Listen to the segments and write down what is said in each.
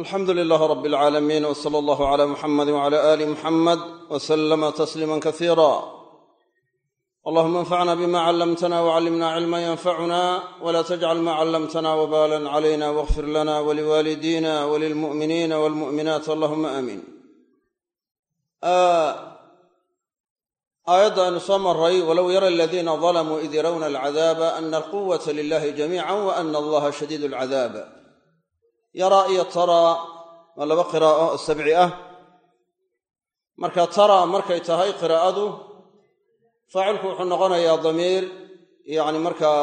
alxamdu lilaah rab alcaalamiin w sala allahu cala muxamadi wcala aali muxamed w slama tasliima kasiira allahuma anfacna bima callamtana wcallimna cilma yanfacuna wla tajcal ma callamtana wbalan calayna wاغfir lana waliwaalidina walilmu'miniina walmu'minaat allahuma aamiin aayadda aynu soo maray walow yara aladiina dalamuu id yarawna alcadaaba ana alquwata lilahi jamiica wa ana allaha shadiid alcadaab yaraa iyo taraa waa laba qiraa'o oo sabci ah. Marka taraa markay tahay qiraa'adu faacilku wuxuu noqonayaa damiir yacni markaa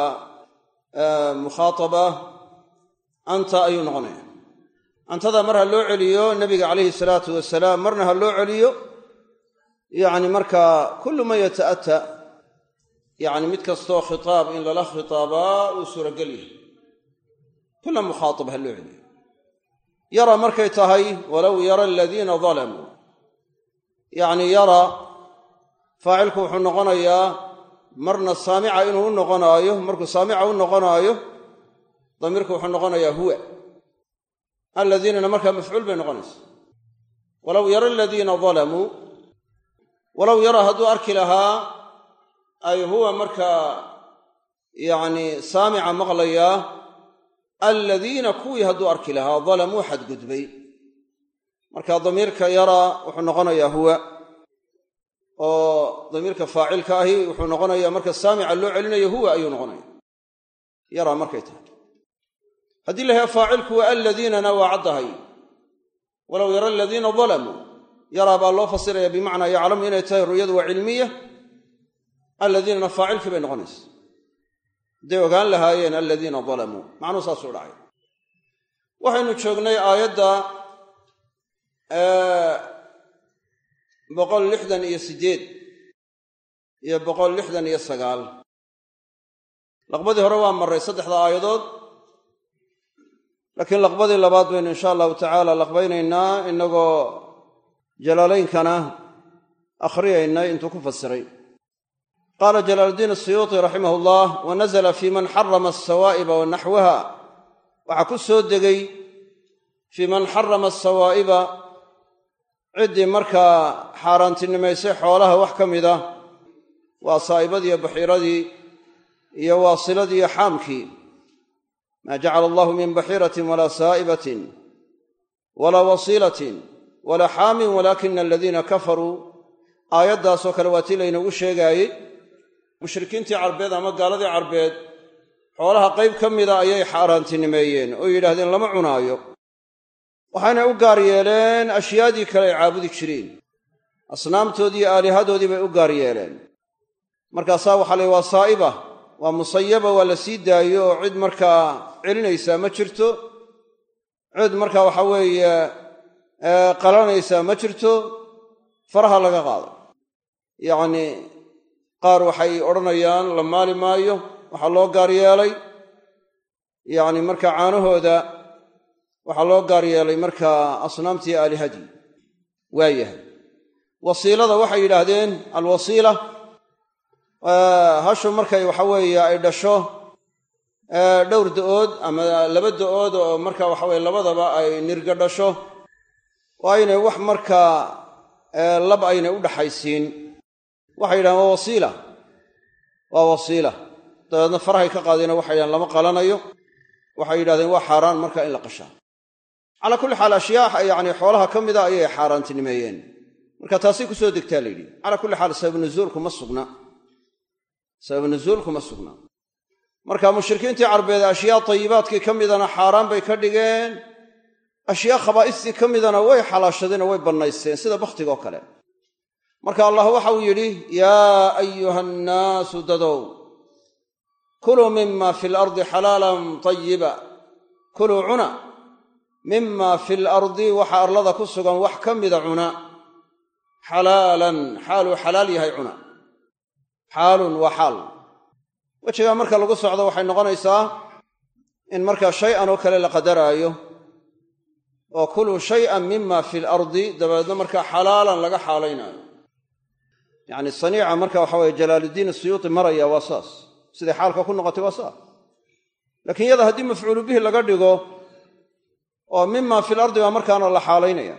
mukhaataba anta ayuu noqonaya antada mar ha loo celiyo nebiga calayhi salaatu wasalaam marna ha loo celiyo yacni markaa kullu man yata'ata yacni mid kastoo khitaab in lala khitaabaa uu suuragel yahay. Kulla mukhaatab ha loo celiyo yara markay tahay walow yara aladiina dalamuu yacni yara faacilku wuxuu noqonayaa marna saamica inuu u noqonaayo markuu saamica u noqonaayo damiirku wuxuu noqonayaa huwa. Aladiinana markaa mafcuul bay noqonaysa walow yara aladiina dalamuu walow yara hadduu arki lahaa ay huwa markaa yacni saamica maqlayaa aladiina kuwii hadduu arki lahaa dalamuu xadgudbay. Marka damiirka yara wuxuu noqonayaa huwa oo damiirka faacilka ahi wuxuu noqonayaa marka saamica loo celinayo huwa ayuu noqonaya yara markay tahay. Haddii la yahay faacilku waa aladiinana waa caddahay. Walow yara aladiina dalamuu yaraa baa loo fasiraya bimacnaa yaclamu inay tahay ru'yadu waa cilmiya. Aladiinana faacilkii bay noqonaysa hadday ogaan lahaayeen aladiina dalamuu macnuu saasuu dhacay. Waxaynu joognay aayadda boqol lixdan iyo siddeed iyo boqol lixdan iyo sagaal. Laqbadii hore waa marray saddexda aayadood. Laakiin laqbadii labaad baynu insha allahu tacaala laqbaynaynaa inagoo jalaalaynkana akhriyayna intuu ku fasiray qaala jalaaluddiin asiyuuti raximah ullah wa nazla fii man xarama asawaa'iba wa naxwaha waxaa ku soo degay fii man xarama asawaa'iba ciddii markaa xaaraantinimaysay xoolaha wax ka mid ah waa saa'ibadiiyo baxiiradii iyo waasiladii iyo xaamkii. maa jacala allahu min baxiiratin walaa saa'ibatin walaa wasiilatin walaa xaamin walaakina aladiina kafaruu aayaddaasoo kale waa laynoogu sheegaayey mushrikiintii carbeed ama gaaladii carbeed xoolaha qayb ka mida ayay xaaraantinimeeyeen oo yidhaahdeen lama cunaayo. Waxayna u gaar yeeleen ashyaadii kale ay caabudi jireen. Asnaamtoodii iyo aalihadoodii bay u gaar yeeleen. Markaasaa waxaa lay waa saa'iba waa musayaba waa la sii daayo oo cid markaa celinaysaa ma jirto cid markaa waxa weeye qalanaysaa ma jirto faraha laga qaado. Yacnii qaar waxay odhanayaan la maali maayo waxaa loo gaar yeelay. Yacni markaa caanahooda waxaa loo gaar yeelay markaa asnaamtii aalihadii waayahay wasiilada waxay yidhaahdeen alwasiila hashu markay waxa weeye ay dhasho dhowr da'ood ama laba da'ood oo marka waxa weye labadaba ay nirga dhasho oo aynay wax markaa lab aynay u dhaxaysiin waxay yidhahdeen waa wasiila. Waa wasiila. Dabeedna farahay ka qaadeen waxay yidhahdeen lama qalanayo. Waxay yidhahdeen waa xaaraan marka in la qashaa calaa kulli xaal ashyaa yacni xoolaha ka mida ayay xaaraantinimeeyeen. Marka taasay ku soo degtaa la yidhi. Calaa kulli xaal sababu nuzuulku ma sugna. Sababu nuzuulku ma sugna. Marka mushrikiintii carbeed ashyaa tayibaadkii ka midana xaaraan bay ka dhigeen. Ashyaa khabaa'istii ka midana way xalaashadeen oo way bannaysteen sida bakhtigoo kale marka allah waxa uu yidhi yaa ayuha annaasu dadow kuluu mima fi lardi xalaalan tayiba kuluu cuna mima fi lardi waxa arlada ku sugan wax ka mida cuna xalaalan xaaluu xalaal yahay cuna xaalun waa xaal. Wejigaa marka lagu socdo waxay noqonaysaa in markaa shay-an oo kale la qadaraayo oo kuluu shay'an mima fi lardi dabeedna markaa xalaalan laga xaalaynaayo yacni saniica marka waxa weye jalaaluddiin asiyuuti maraya waa saas. Siday xaalka ku noqotay waa saas laakiin iyada haddii mafcuulu bihi laga dhigo oo mima fil ardi baa markaana la xaalaynaya.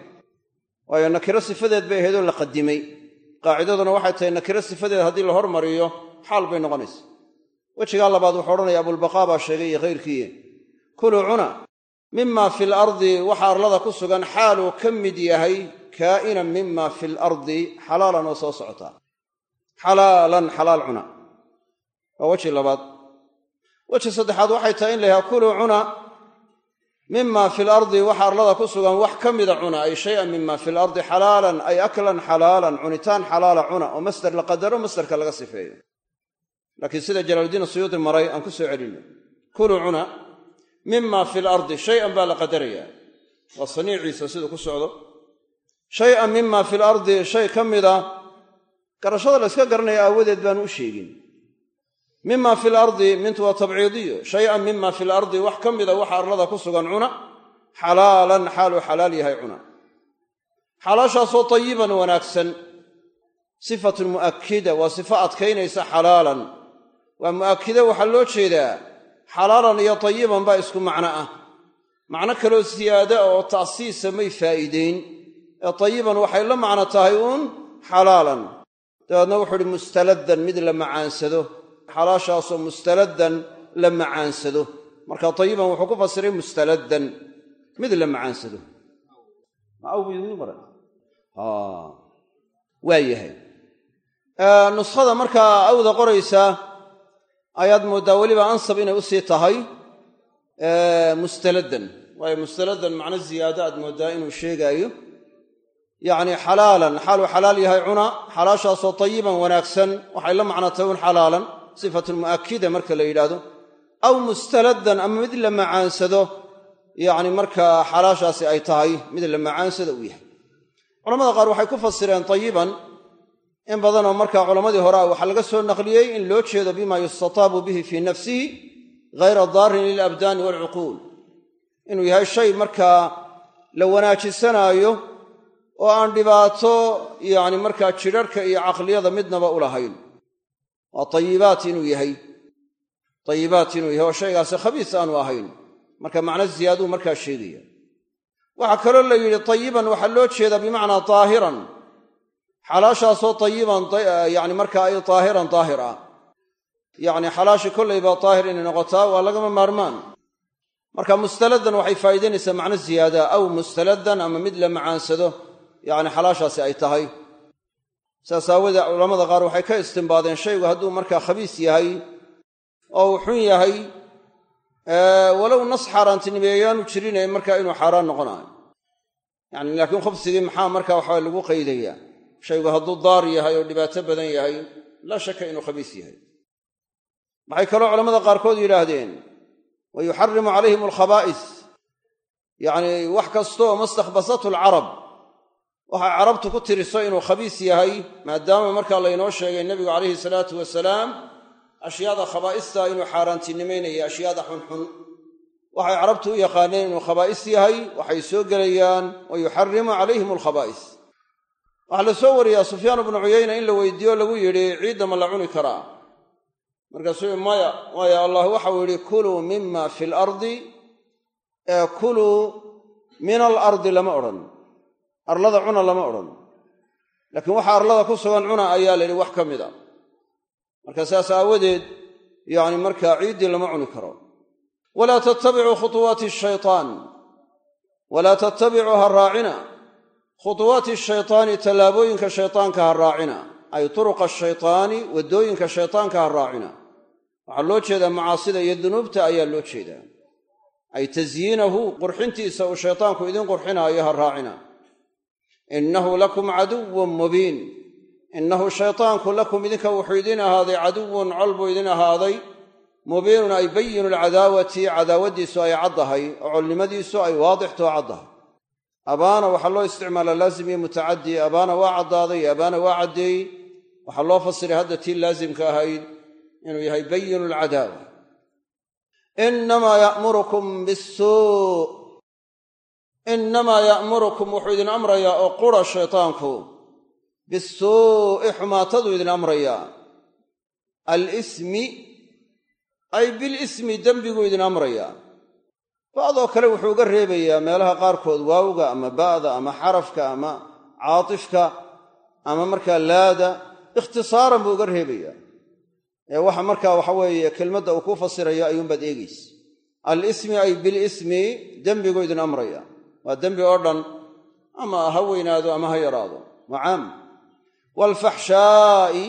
Waayo nakiro sifadeed bay ahaydoo la qadimay. Qaacidaduna waxay tahay nakiro sifadeed haddii la hormariyo xaal bay noqonaysa. Wejigaa labaad wuxuu odhanaya abulbaqaa baa sheegay iyo khayrkii kuluu cuna. Mima fil ardi waxa arlada ku sugan xaaluu ka mid yahay kaa'inan mima fil ardi xalaalan oo soo socotaa xalaalan xalaal cuna. Waa weji labaad. Weji saddexaad waxay tahay in la yhaha kuluu cuna mima fil ardi waxa arlada ku sugan wax ka mida cuna ay shayan mima fil ardi xalaalan ay aklan xalaalan cunitaan xalaala cuna oo masder la qadaro masderka laga sifeeyo. Laakiin sida jalaaluddiin suyuudi maray aan ku soo celinno kuluu cuna mima fil ardi shay-an baa la qadaraya waa saniiciisa siduu ku socdo. Shay-an mima fil ardi shay ka mida garashada la yska garanaya aawadeed baanu u sheegin. Mima fil ardi mintu waa tabciidiyo. Shay-an mima fil ardi wax ka mida waxa arlada ku sugan cuna. Xalaalan xaaluu xalaal yahay cuna. Xalaashaasoo tayiban wanaagsan. Sifatun mu'akida waa sifo adkaynaysa xalaalan. Waa mu'akide waxaa loo jeedaa xalaalan iyo tayiban baa isku macno ah. Macno kaloo siyaada oo ta'siisa may faa'iideyn. Ee tayiban waxay la macno tahay uun xalaalan dabeedna wuxuu uhi mustaladdan mid la macaansado. Xalaashaasoo mustaladdan la macaansado. Marka tayiban wuxuu ku fasiray mustaladdan mid la macaansado. Waa yahay. Nuskhada markaa awda qoraysaa ayaad mooddaa weliba ansab inay u sii tahay mustaladdan waayo mustaladdan macno ziyaado aad mooddaa inuu sheegaayo yacni xalaalan xaaluu xalaal yahay cuna xalaashaasoo tayiban wanaagsan waxay la macno tahay un xalaalan sifatun mu'akida marka la yidhaahdo. Aw mustaladdan ama mid la macaansado yacni markaa xalaashaasi ay tahay mid la macaansada uu yahay. Culamada qaar waxay ku fasireen tayiban in badanoo markaa culammadii hore ah waxaa laga soo naqliyey in loo jeedo bima yustataabu bihi fii nafsihi ghayra daarin lilabdaani waalcuquul inuu yahay shay markaa la wanaajisanaayo oo aan dhibaato yacni markaa jidharhka iyo caqliyada midnaba u lahayn. Waa tayibaat inuu yahay. Tayibaat inuu yahay oo shaygaasi khabiis aanu ahayn. Marka macno ziyaaduu markaa sheegaya. Waxaa kaloo la yidhi tayiban waxaa loo jeedaa bimacnaa daahiran xalaashaasoo tayiban yani markaa ay daahiran daahir ah. Yacni xalaashi kollayba daahir inay noqotaa waa lagama maarmaan. Marka mustaladdan waxay faa'iidaynaysaa macno ziyaada aw mustaladdan ama mid la macaansado yacni xalaashaasi ay tahay. Saas aawoodee culamada qaar waxay ka istimbaadeen shaygu hadduu markaa khabiis yahay oo uu xun yahay walow nas xaaraantinimeeyaanu jirinay markaa inuu xaaraan noqonaayo. Yani laakiin khubsigii maxaa markaa waxaa lagu qaydayaa? Shaygu hadduu daar yahay oo dhibaato badan yahay laa shaka inuu khabiis yahay. Waxay kaloo culamada qaarkood yidhaahdeen wa yuxarimu calayhim alkhabaa'is yacni wax kastooo mastakhbasatu alcarab waxay carabtu ku tiriso inuu khabiis yahay maadaama markaa laynoo sheegay nebigu calayhi salaatu wasalaam ashyaada khabaa'ista inuu xaaraantinimaynaya ashyaada xunxun. Waxay carabtu u yaqaaneen inuu khabaa'is yahay waxay soo gelayaan wa yuxarimu calayhim alkhabaa'is. Waxaa la soo wariyaa sufyaan bnu cuyayna in la weydiiyo lagu yidhi ciidda ma la cuni karaa. Markaasuu maya waayo allah waxau yidhi kuluu mima fi lardi ee kuluu min alardi lama odhan arlada cuna lama odhan. Laakiin waxa arlada ku sugan cuna ayaa la yidhi wax ka mid a marka saas aawadeed yacni markaa ciiddii lama cuni karo. Walaa tattabicuu khutuwaati shaytaan. Walaa tattabicuu ha raacina. Khutuwaati shaytaani tallaabooyinka shaytaanka ha raacina. Ay turuqa shaytaani waddooyinka shaytaanka ha raacina. Waxaa loo jeedaa macaasida iyo dunuubta ayaa loo jeedaa. Ay tasyiinahu qurxintiisa uu shaytaanku idin qurxinaayo ha raacina innahu lakum caduwun mubiin innahu shaytaanku lakum idinka wuxuu idin ahaaday caduwun col buu idin ahaaday mubiinun ay bayinu lcadaawati cadaawaddiisu ay caddahay oo colnimadiisu ay waadixtoo caddahay abaana waxaa loo isticmaalaa laazim iyo mutacaddi abaana waa caddaaday abaana waa caddeeyey waxaa loo fasiray hadda tii laasimka ahayd inuu yahay bayinu lcadaawa inamaa ya'murukum bisuu innamaa ya'murukum wuxuu idin amrayaa oo qura shaytaanku bisuu'i xumaataduu idin amrayaa alismi ay bilismi dembiguu idin amrayaa ba'doo kale wuxuu uga reebayaa meelaha qaarkood waawga ama ba'da ama xarafka ama caatifka ama markaa laada ikhtisaaran buu uga reebayaa ee waxa markaa waxa weeye kelmadda uu ku fasirayo ayuunbaad eegaysa alismi ay bilismi dembigu idin amraya waa dembi oo dhan ama ha weynaado ama ha yaraado. Waa caam. Waalfaxshaa'i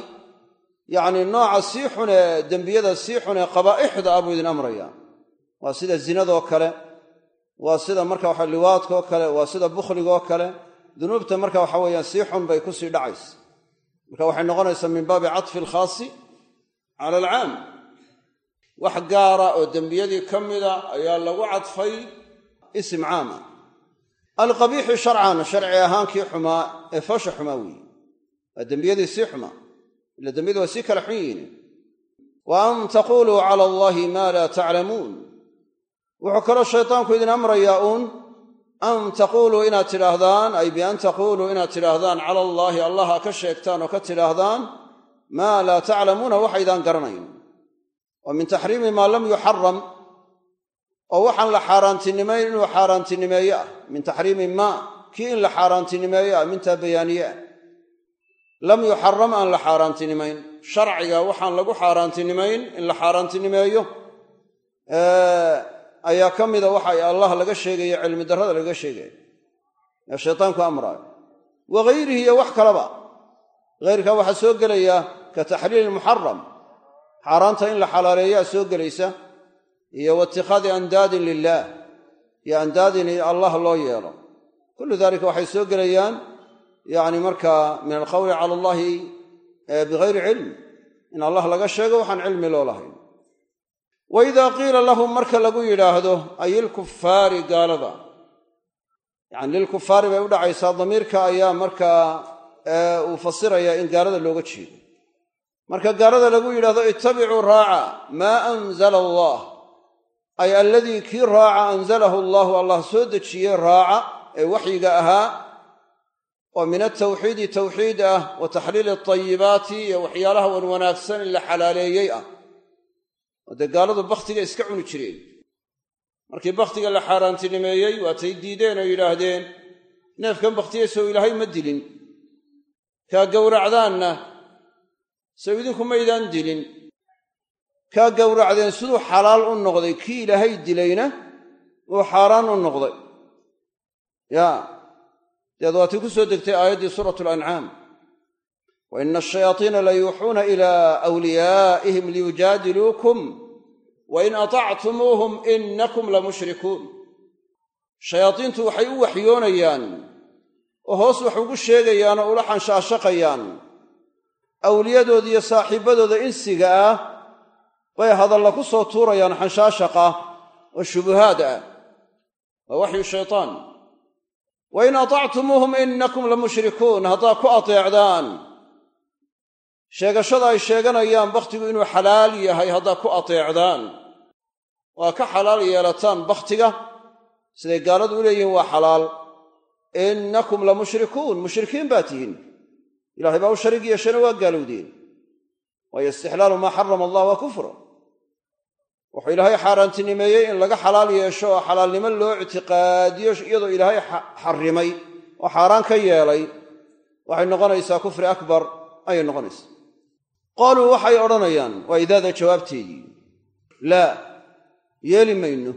yacnii nooca sii xun ee dembiyada sii xun ee qabaa'ixda ah buu idin amraya. Waa sida zinadoo kale waa sida marka waxa liwaadkaoo kale waa sida bukhligaoo kale. Dunuubta marka waxa weeyaan sii xun bay ku sii dhacaysa. Marka waxay noqonaysaa min baabi catfi alkhaasi cala alcaam wax gaara oo dembiyadii ka mida ayaa lagu cadfay isim caama alqabiixi sharcan sharci ahaan kii xumaa ee foosha xumaa weeye waa dembiyadii sii xumaa ila dembiyadu waa sii kala xun. Yihiin wa an taquluu cala allahi maa laa taclamuun wuxuu kaloo shaytaanku idin amrayaa uun an taquuluu inaad tidhaahdaan ay bian taquuluu inaad tidhaahdaan cala allaahi allah ka sheegtaan oo ka tidhaahdaan maa laa taclamuuna waxaydaan garanayn. Oo min taxriimi maa lam yuxaram oo waxaan la xaaraantinimayn inuu xaaraantinimeeye ah min taxriimi maa kii in la xaaraantinimeeye ah mintaa bayaaniye ah lam yuxaram aan la xaaraantinimayn sharciga waxaan lagu xaaraantinimayn in la xaaraantinimeeyo ayaa ka mida waxa allah laga sheegayo cilmi darrada laga sheegayo ee shaytaanku amraayo wa iyo wax kaleba. Hayrkaa waxaa soo gelaya ka taxliili muxaram xaaraanta in la xalaaleeyaa soo gelaysa iyo wa itikhaadi andaadin lilaah iyo andaadin allah loo yeelo. Kullu dalika waxay soo gelayaan yani markaa min alqowli cala allahi bigayri cilm. In allah laga sheego waxaan cilmi loo lahayn. Wa idaa qiila lahum marka lagu yidhaahdo ay ilkufaari gaalada. Yani lilkufaari bay u dhacaysaa damiirka ayaa markaa uu fasirayaa in gaalada looga jeedo. Marka gaalada lagu yidhahdo ittabicuu raaca maa anzala allah ay alladii kii raaca anzalahu allahu allah soo dejiyey raaca ee waxyiga ahaa oo min altawxiidi tawxiid ah wa taxliili atayibaati iyo waxyaalaha wan wanaagsan in la xalaaleeyey ah. Oo dee gaaladu bakhtiga iska cuni jireen. Markii bakhtiga la xaaraantinimeeyey waatay diideen oo yidhaahdeen neefkan bakhtiyaysow ilaahay ma dilin. Kaa gowracdaanna sow idinku maydaan dilin kaa gowracdeen siduu xalaal u noqday kii ilaahay dilayna uu xaaraan u noqday. Yaa deed waatii ku soo degtay aayaddii suuratu alancaam wa ina la yuuxuuna ilaa wliyaa'ihim liyujaadiluukum wa in atactumuuhum inakum la mushrikuun. Shayaadiintu waxay u waxyoonayaan oo hoos wax ugu sheegayaan oo ula xanshaashaqayaan. Awliyadooda iyo saaxiibbadooda insiga ah bay hadalla ku soo tuurayaan xanshaashaqa oo shubuhaad ah. Waa waxyu shaytaan. Wa in atactumuuhum inakum la mushrikuun haddaad ku ateecdaan. Sheegashada ay sheeganayaan bakhtigu inuu xalaal yahay haddaad ku ateecdaan. Waa ka xalaal yeelataan bakhtiga. Siday gaaladu u leeyihiin waa xalaal. Innakum la mushrikuun mushrikiin baa tihiin. Ilahay baa u shariig yeeshana waa gaalowdeen. Waayo istixlaalu maa xarama allah waa kufra wuxuu ilaahay xaaraantinimeeyey in laga xalaal yeesho oo xalaalnimo loo ictiqaadiyo iyadoo ilaahay xarrimay oo xaaraan ka yeelay. Waxay noqonaysaa kufri akbar ayay noqonaysaa. Qaaluu waxay odhanayaan waa idaada jawaabteedii laa yeeli mayno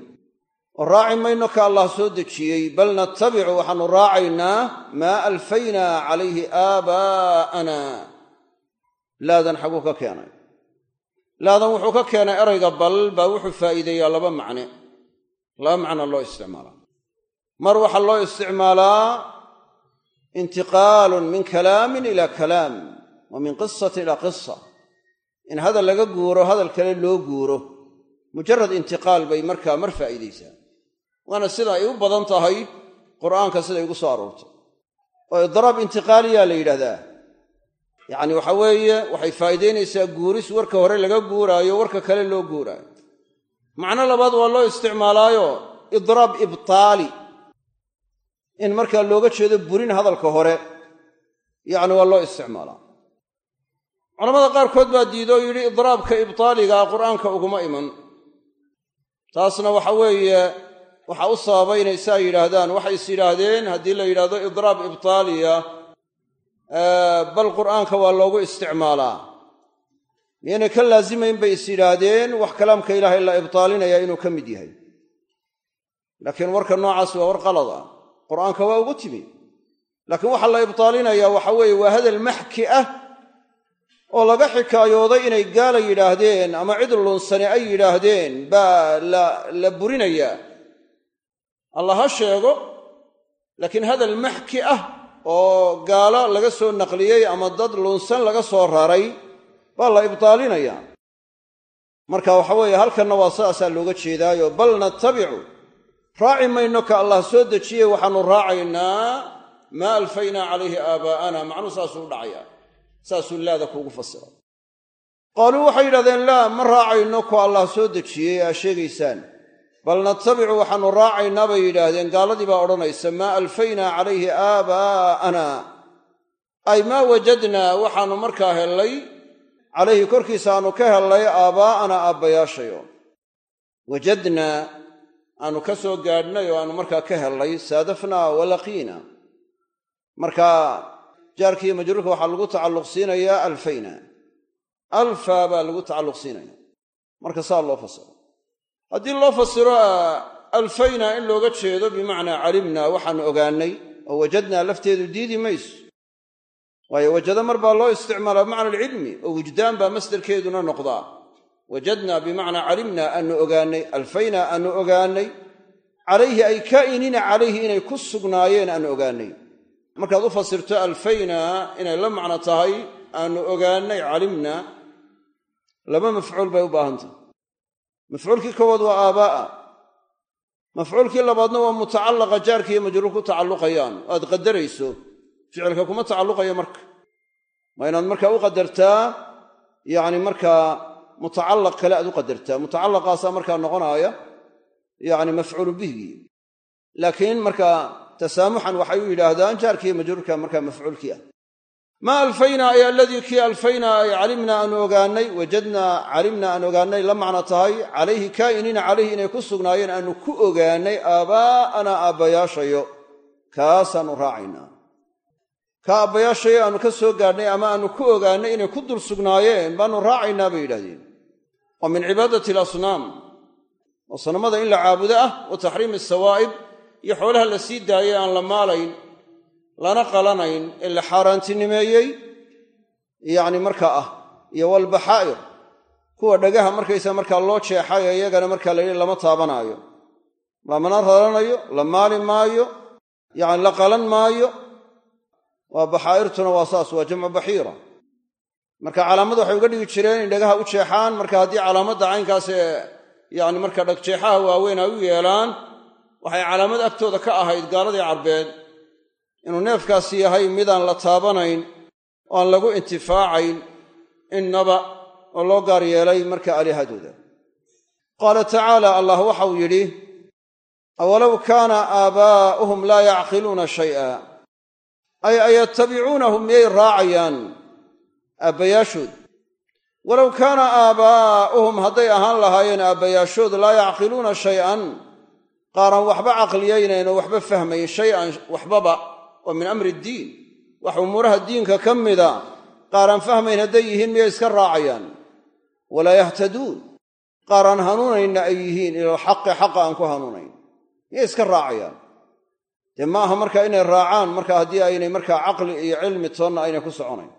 oo raaci mayno ka allah soo dejiyey bal nattabicu waxaanu raacaynaa maa alfaynaa calayhi aabaa'ana laadan xaguu ka keenay laadan wuxuu ka keenay erayga bal baa wuxuu faa'iideeyaa laba macne. Laba macna loo isticmaalaa. Mar waxaa loo isticmaalaa intiqaalun min kalaamin ila kalaam wa min qisatin ilaa qisa in hadal laga guuro hadal kale loo guuro. Mujarad intiqaal bay markaa mar faa'iidaysaa waana sida ay u badan tahay qur'aanka siday ugu soo aroortay oo idraab intiqaaliyaa la yidhahdaa yacni waxa weeye waxay faa'iidaynaysaa guuris warka hore laga guuraayo warka kale loo guuraayo. Macno labaad waa loo isticmaalaayo idraab ibtaali. In markaa looga jeedo burin hadalka hore yacni waa loo isticmaalaa. Culamada qaarkood baa diido oo yidhi idraabka ibtaaligaa qur'aanka uguma iman. Taasna waxa weeye waxaa u sababay inay saa yidhaahdaan. Waxay is yidhaahdeen haddii la yidhahdo idraab ibtaaliya bal qur'aanka waa loogu isticmaalaa. Miyaynay ka laazimayn bay is yidhaahdeen wax kalaamka ilaahay la ibtaalinaya inuu ka mid yahay. Laakiin warka noocaas waa war qalad ah. Qur'aanka waa ugu timi laakiin waxaa la ibtaalinayaa waxa weeye waa hadal maxki ah oo laga xikaayooday inay gaala yidhaahdeen ama cid lunsani ay yidhaahdeen baa la burinayaa. Allah ha sheego laakiin hadal maxki ah oo gaalo laga soo naqliyey ama dad lunsan laga soo raray baa la ibtaalinayaa marka waxa weeye halkanna waa sidaasaa looga jeedaayo bal natabicu raaci mayno ka allah soo dejiyey waxaannu raacaynaa maa alfaynaa calayhi aabaa'ana. Macnuu saasuu u dhacayaa saasuu laada kuugu fasira. Qaaluu waxay yidhahdeen laa ma raacayno ku allah soo dejiyey aa sheegaysaan bal natabicu waxaannu raacaynaa bay yidhaahdeen. Gaaladii baa odhanaysa maa alfaynaa calayhi aabaa'ana? Ay maa wajadnaa waxaannu markaa hellay. Calayhi korkiisa aanu ka hellay aabaa'ana aabbayaashayo. Wajadnaa aanu ka soo gaadhnay oo aanu markaa ka hellay. Saadafnaa walaqiina marka jaarkiiyo majruurka waxaa lagu tacalluq siinayaa alfayna. Alfa baa lagu tacalluq siinaya marka saa loo fasiro haddii loo fasiro alfayna in looga jeedo bimacnaa calimnaa waxaanu ogaannay oo wajadnaa lafteedu diidi mayso. Waayo wajado mar baa loo isticmaalaa bimacna alcilmi oo wujdaan baa masdarkeeduna noqdaa. Wajadnaa bimacnaa calimnaa aanu ogaannay alfayna aanu ogaannay calayhi ay kaa'iniina calayhi inay ku sugnaayeen aanu ogaannay. Markaad u fasirto alfayna inay la macno tahay aanu ogaannay calimna laba mafcuul bay u baahan tahay mafcuulkii koowaad waa aabaa'a mafcuulkii labaadna waa mutacallaqa jaarkiiyo majruur ku tacalluqayaan. Oo aad qadarayso ficilka kuma tacalluqayo marka. Waa inaad markaa u qadartaa yacni markaa mutacallaq kale aad u qadartaa. Mutacallaqaasaa markaa noqonaaya yacni mafcuulu bihigii. Laakiin markaa tasaamuxan waxay u yidhaahdaan jaarkiiyo majruurka markaa mafcuulkii ah maa alfaynaa ay aladii kii alfaynaa ay calimnaa aanu ogaannay wajadnaa calimnaa aan ogaannay la macno tahay calayhi kaa'iniina calayhi inay ku sugnaayeen aanu ku ogaannay aabaa'ana aabbayaashayo. Kaasaannu raacaynaa. Kaa aabbayaashayo aanu ka soo gaadhnay ama aanu ku ogaannay inay ku dul sugnaayeen baannu raacaynaa bay yidhahdeen wa min cibaadati alasnaam. Oo sanamada in la caabudo ah wa taxriimi asawaa'ib iyo xoolaha la sii daayay aan la maalayn lana qalanayn ee la xaaraantinimeeyey yacni markaa ah iyo walbaxaa'ir kuwa dhagaha markaysa markaa loo jeexay ee iyagana markaa la lama taabanaayo. Lamana raranayo la maali maayo yacni la qalan maayo. Waa baxaa'irtuna waa saas waa jamcu baxiira. Marka calaamad waxay uga dhigi jireen in dhagaha u jeexaan marka haddii calaamadda caynkaas ee yacni marka dhagjeexaha waaweyn ay u yeelaan waxay calaamad agtooda ka ahayd gaaladii carbeed inuu neefkaasi yahay midaan la taabanayn oo aan lagu intifaacayn innaba oo loo gaar yeelay marka aalihadooda qaala tacaala allah waxau yidhi awalow kaana aabaa'uhum laa yacqiluuna shay'a? Ay ayattabicuunahum miyay raacayaan aabbayaashood? Walow kaana aabaa'uhum hadday ahaan lahaayeen aabbayaashood laa yacqiluuna shay'an? Qaaraan waxba caqliyaynayn oo waxba fahmayn shay-an waxbaba oo min amri iddiin wax umuuraha diinka ka mida qaaraan fahmayn hadday yihiin miyay iska raacayaan? Walaa yahtaduun qaaraan hanuunaynna ay yihiin ila alxaqi xaqa aan ku hanuunayn. Miyay iska raacayaan? Dee ma aha markaa inay raacaan marka haddii aynay markaa caqli iyo cilmi toonna aynay ku soconayn.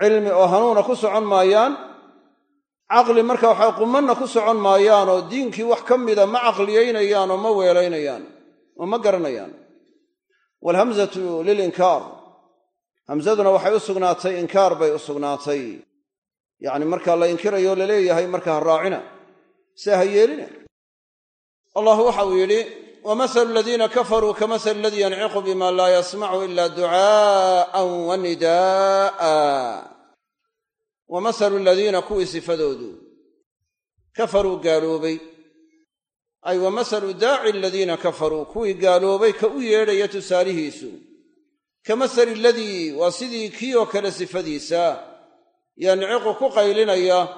Cilmi oo hanuuna ku socon maayaan caqli marka waxay qumanna ku socon maayaan diinkii wax ka ma caqliyaynayaan oo ma weelaynayaan oo ma garanayaan waalhamzatu lilinkaar hamzaduna waxay u sugnaatay inkaar bay u sugnaatay. Yacni marka la inkirayo la leeyahay marka ha raacina se ha yeelina allah waxau yidhi wamahalu aladiina kafaruu kamasali aladii yanciqu bima laa yasmacu ila ducaa'an wa nidaa'a. Wa mahalu aladiina kuwii sifadoodu kafaruu gaaloobay ay wa mahalu daaci aladiina kafaruu. Kuwii gaaloobay ka u yeedhaya tusaalihiisu. Ka masali aladii waa sidii kii oo kale sifadiisa. Yanciqu ku qaylinaya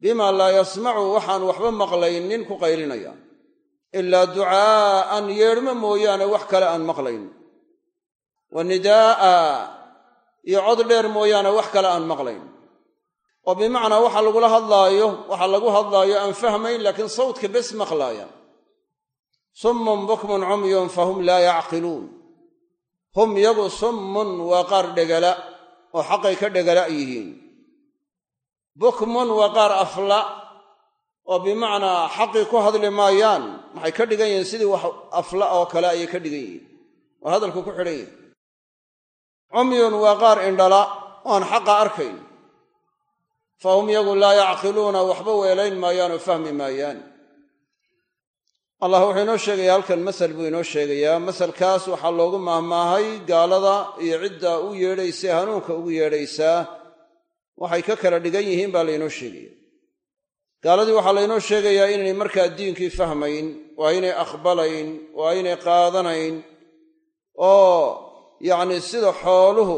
bimaa laa yasmacu waxaan waxba maqlaynin ku qaylinaya. Ilaa ducaa'an yeedhmo mooyaane wax kale aan maqlayn. Wa nidaa'a iyo cod dheer mooyaane wax kale aan maqlayn oo bimacnaa waxa lagula hadlaayo waxa lagu hadlaayo aan fahmayn laakiin sawdka bes maqlaaya. Summun bukmun cumyun fahum laa yacqiluun. Hum yagu summun waa qaar dhegala oo xaqay ka dhegala yihiin. Bukmun waa qaar afla oo bimacnaa xaqii ku hadli maayaan. Maxay ka dhigan yihiin? Sidii wax afla oo kale ayay ka dhigan yihiin. Oo hadalku ku xidhan yihiin cumyun waa qaar indhala oan xaqa arkayn fahum yagu laa yacqiluuna waxba weelayn maayaan oo fahmi maayaan allah wuxuu inoo sheegayaa halkan masal buu inoo sheegayaa masalkaas waxaa loogu maahmaahay gaalada iyo cidda u yeedhaysa hanuunka ugu yeedhaysaa waxay ka kala dhigan yihiin baa laynoo sheegaya gaaladii waxaa laynoo sheegayaa inaynay markaa diinkii fahmayn oo aynay aqbalayn oo aynay qaadanayn oo yacni sida xooluhu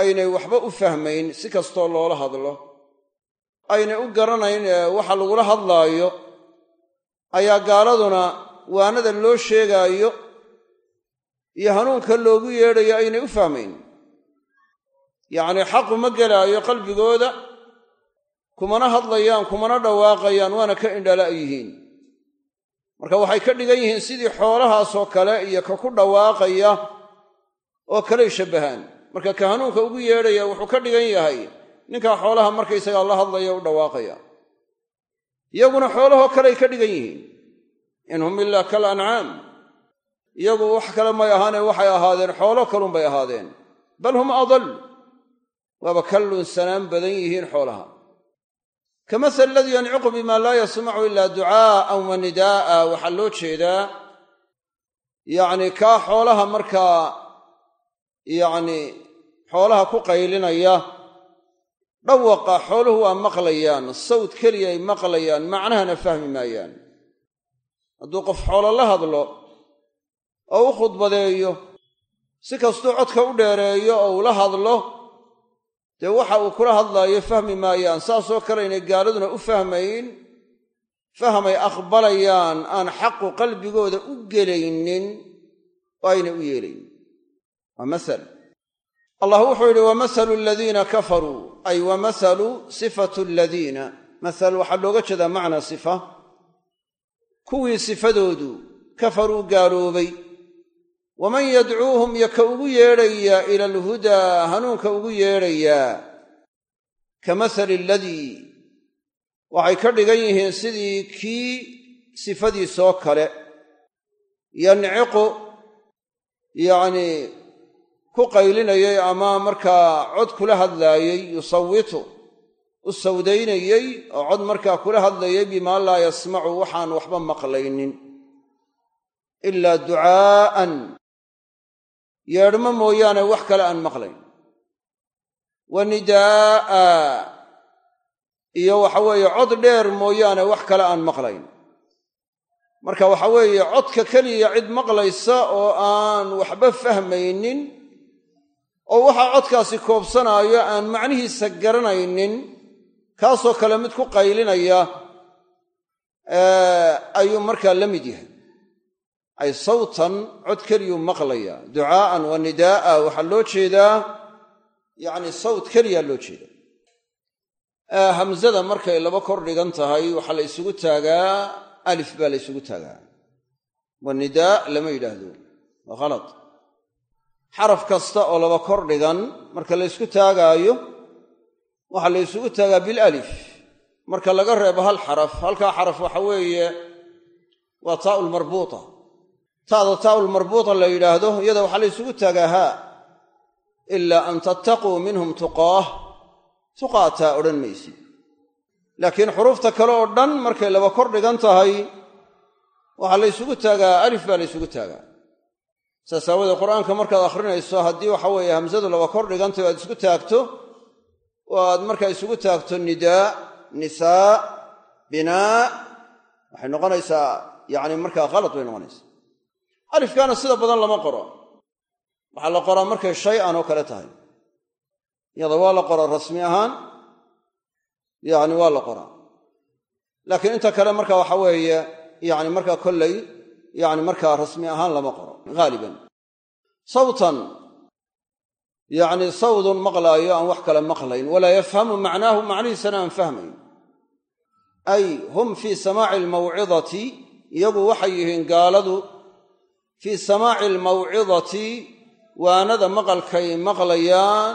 aynay waxba u fahmayn si kastoo loola hadlo aynay u garanayn waxa lagula hadlaayo ayaa gaaladuna waanada loo sheegaayo iyo hanuunka loogu yeedhayo aynay u fahmayn. Yacnii xaqu ma gelaayo qalbigooda kumana hadlayaan kumana dhawaaqayaan waana ka indhala yihiin. Marka waxay ka dhigan yihiin sidii xoolahaasoo kale iyo ka ku dhawaaqaya oo kaley shabbahaan. Marka ka hanuunka ugu yeedhaya wuxuu ka dhigan yahay ninkaa xoolaha markaysagaa la hadlaya u dhawaaqaya. Iyaguna xoolahoo kaley ka dhigan yihiin. In hum ilaa kal ancaam iyagu wax kale may ahaanee waxay ahaadeen xoolo kalunbay ahaadeen. Bal hum adal waaba ka lunsanaan badan yihiin xoolaha. Kamasal aladii yanciqu bima laa yasmacu ilaa ducaa'an wa nidaa'a. Waxaa loo jeedaa yacni kaa xoolaha markaa yacni xoolaha ku qaylinaya dhawaqa xooluhu waa maqlayaan sawd keliya ay maqlayaan macnahana fahmi maayaan. Hadduu qof xoolo la hadlo oo u khudbadeeyo si kastuu codka u dheereeyo oo ula hadlo dee waxa uu kula hadlaayo fahmi maayaan saasoo kale inay gaaladuna u fahmayn fahmay aqbalayaan aan xaqu qalbigooda u gelaynin oo aynay u yeelayn. Waa masal allah wuxuu yidhi wamasalu aladiina kafaruu ay wamasalu sifatu aladiina masal waxaa looga jeedaa macnaa sifa. Kuwii sifadoodu kafaruu gaaloobay. Waman yadcuuhum yo ka ugu yeedhayaa ila alhudaa hanuunka ugu yeedhayaa ka masali aladii waxay ka dhigan yihiin sidii kii sifadiisoo kale. Yanciqu yacnii ku qaylinayay ama markaa cod kula hadlaayey yusawitu u sawdaynayey oo cod markaa kula hadlayay bimaa laa yasmacu waxaan waxba maqlaynin. Ilaa ducaa'an yeedhmo mooyaane wax kale aan maqlayn. Wa nidaa'a. Iyo waxa weeye cod dheer mooyaane wax kale aan maqlayn. Marka waxa weeye codka keliya cid maqlaysa oo aan waxba fahmaynin oo waxaa codkaasi koobsanaayo aan macnihiisa garanaynin kaasoo kale mid ku qaylinaya ayuu markaa la mid yahay. Ay sawtan cod keliyuu maqlaya ducaa'an wa nidaa'a waxaa loo jeedaa yacni sawt keliyaa loo jeeda hamzada markay laba kor dhigan tahay waxaa la isugu taagaa alif baa la ysugu taagaa. Wanidaa lama yidhaahdo. Waa khalad xaraf kasta oo laba kor dhigan marka la ysku taagaayo waxaa la ysugu taagaa bilalif marka laga reebo hal xaraf halkaa xaraf waxa weeye waa taa'u lmarbuuta taada taa'u lmarbuuta la yidhaahdo iyada waxaa la ysugu taagaa haa. Ilaa an tattaquu minhum tuqaah. Tuqaataa odhan maysid. Laakiin xuruufta kale oo dhan markay laba kor dhigan tahay waxaa la ysugu taagaa alif baa la ysugu taagaa saas aawoodee qur'aanka markaad akhrinayso haddii waxa weeye hamsadu laba kor dhigantay o aad isku taagto oo aad markaa isugu taagto nidaa nisaa binaa waxay noqonaysaa yacni markaa khalad bay noqonaysaa. Alifkaana sida badan lama qoro. Waxaa la qoraa markay shay an oo kale tahay. Iyada waa la qoraa rasmi ahaan yacni waa la qoraa. Laakiin inta kale marka waxa weeye yacni markaa kollay yacni markaa rasmi ahaan lama qoro haaliban sawtan yacni sawdun maqlaayo aan wax kale maqlayn. Walaa yafhamu macnaahu macnihiisana aan fahmayn. Ay hum fii samaaci almawcidati iyagu waxay yihiin gaaladu fii samaaci almawcidati waanada maqalkay maqlayaan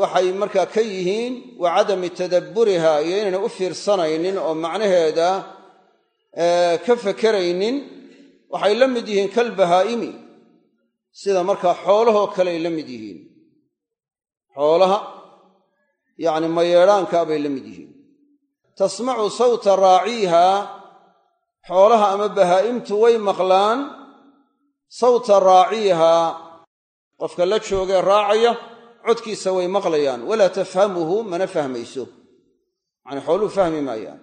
waxay markaa ka yihiin wa cadami tadabburiha iyo inayna u fiirsanaynin oo macnaheeda ka fekeraynin waxay la mid yihiin kalbahaa'imi sida markaa xoolahoo kale ay la mid yihiin. Xoolaha yacni mayeedhaankaa bay la mid yihiin. Tasmacu sawta raaciiha xoolaha ama bahaa'imtu way maqlaan. Sawta raaciiha qofka la joogee raacaya codkiisa way maqlayaan. Walaa tafhamuhu mana fahmayso. Yacni xooluhu fahmi maayaan.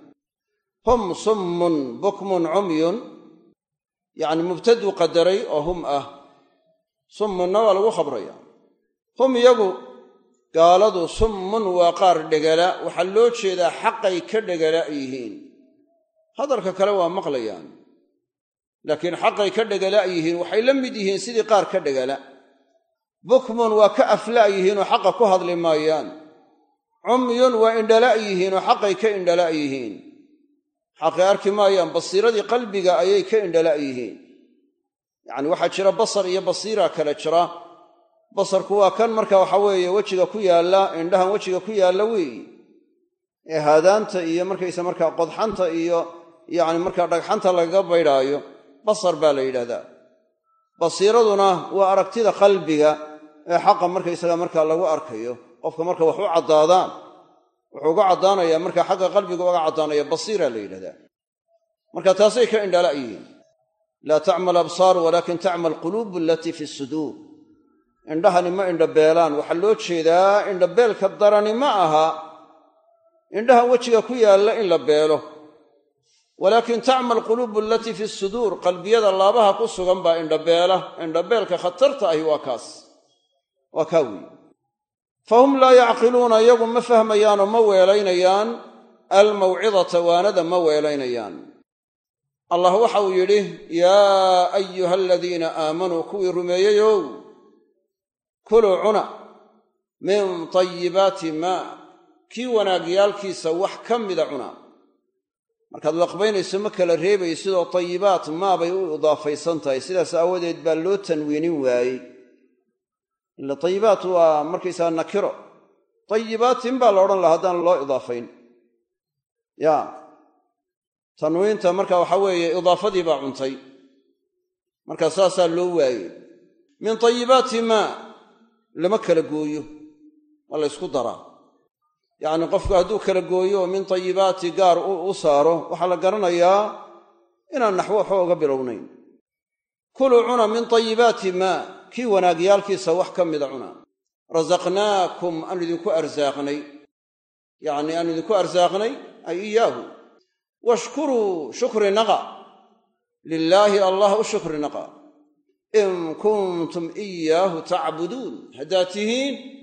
Hum summun bukmun cumyun yacni mubtaduu qadaray oo hum ah. Summunna waa lagu khabraya. Hum iyagu gaaladu summun waa qaar dhegala. Waxaa loo jeedaa xaqay ka dhegala yihiin. Hadalka kale waa maqlayaan. Laakiin xaqay ka dhegala yihiin waxay la mid yihiin sidii qaar ka dhegala. Bukmun waa ka afla' yihiinoo xaqa ku hadli maayaan. Cumyun waa indhala' yihiinoo xaqay ka indhala' yihiin xaqay arki maayaan basiiradii qalbiga ayay ka indhala' yihiin. Yacni waxaa jira basar iyo basiira kale jira. Basarku waa kan marka waxa weeye wejiga ku yaalla indhahan wejiga ku yaalla weeyi ee haadaanta iyo markaysa markaa qodxanta iyo yacni markaa dhagxanta lagaga baydhaayo basar baa la yidhahdaa basiiraduna waa aragtida qalbiga ee xaqa markaysaga markaa lagu arkayo qofka marka wax u caddaadaan wuxuu uga caddaanayaa marka xagga qalbiga uga caddaanaya basiira la yidhahdaa. Marka taasay ka indhala' yihiin. Laa tacma alabsaaru walaakin tacma alquluubu alatii fi suduur. Indhahani ma indhabeelaan waxaa loo jeedaa indhabeelka darani ma aha. Indhaha wejiga ku yaalla in la beelo. Walaakin tacma alquluubu alatii fi suduur. Qalbiyada laabaha ku sugan baa indhabeela indhabeelka khatarta ahi waa kaas. Waa kaa weyi fahum laa yacqiluuna iyagu ma fahmayaanoo ma weelaynayaan almawcidata waanada ma weelaynayaan allah waxa uu yidhi yaa ayuha aladiina aamanuu kuwii rumeeyeyow kuluu cuna min tayibaati maa kii wanaagyaalkiisa wax ka mida cuna markaad laqbaynayso ma kala reebay sidoo tayibaat maabay u idaafaysan tahay sidaas aawadeed baa loo tanwiinin waayey ila tayibaat waa markaysaga nakiro. Tayibaatin baa la odhan laha haddaan loo idaafayn. Ya tanwiinta marka waxa weeye idaafadii baa cuntay. Marka saasaa loo waayey. Min tayibaati maa lama kala gooyo. Waa la ysku daraa yacni qofku hadduu kala gooyo oo min tayibaati gaar u saaro waxaa la garanayaa inaan naxwo waxba uga bilownayn. Kuluu cuna min tayibaati maa kii wanaagyaalkiisa wax ka mida cuna. Rasaqnaakum aanu idinku arsaaqnay. Yacni aanu idinku arsaaqnay ay iyaahu. Washkuruu shukri naqa. Lilaahi allah u shukri naqa. In kuntum iyaahu tacbuduun. Haddaad tihiin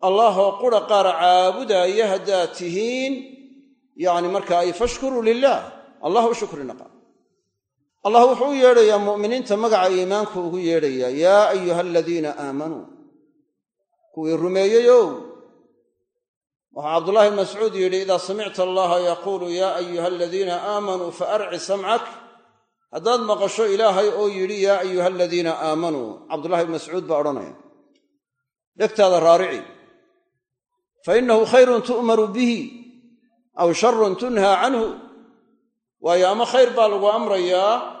allaahoo qura qaar caabudaaya haddaad tihiin yacni marka ay fashkuruu lilaah allah u shukri naqa allah wuxuu u yeedhayaa mu'miniinta magaca iimaanku ugu yeedhayaa yaa ayuha aladiina aamanuu kuwii rumeeyeyow waxaa cabdullahi bn mascuud yidhi idaa samicta allaha yaquulu yaa ayuha aladiina aamanuu faarci samcak. Haddaad maqasho ilaahay oo yidhi yaa ayuha aladiina aamanuu cabdullahi bn mascuud baa odhanaya. Dhegtaada raarici. Fa innahu khayrun tu'maru bihi aw sharun tunhaa canhu waayo ama khayr baa lagu amrayaa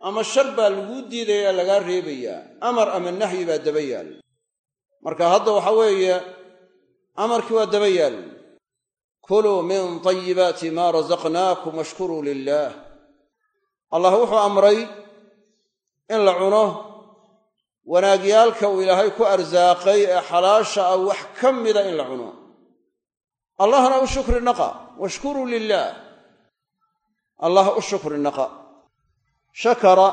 ama shar baa laguu diidayaa lagaa reebayaa amar ama nahyi baa daba yaal. Marka hadda waxa weeye amarkii waa daba yaal. Kuluu min tayibaati maa rasaqnaakum washkuruu lilaah allah wuxuu amray in la cuno. Wanaagyaalka uu ilaahay ku arsaaqay ee xalaasha ah wax ka mida in la cuno. Allahna u shukri naqa. Washkuruu lilaah allah u shukri naqa. Shakara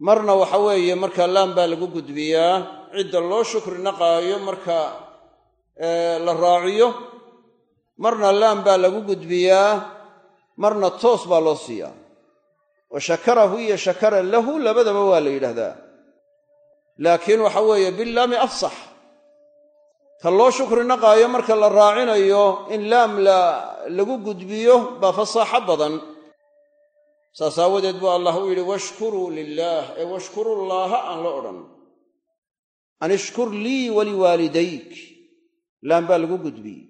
marna waxa weeye marka laan baa lagu gudbiyaa cidda loo shukri naqaayo marka la raaciyo marna laan baa lagu gudbiyaa marna toos baa loo siiyaa. Wa shakarahu iyo shakara lahu labadaba waa la yidhaahdaa. Laakiin waxa weeye bilaami afsax ka loo shukri naqaayo marka la raacinayo in laam lagu gudbiyo baa fasaaxo badan. Saas aawadeed buu allah u yidhi washkuruu lilaah ee washkurullaaha aan la odhan. An ishkur lii waliwaalidayk laam baa lagu gudbiyey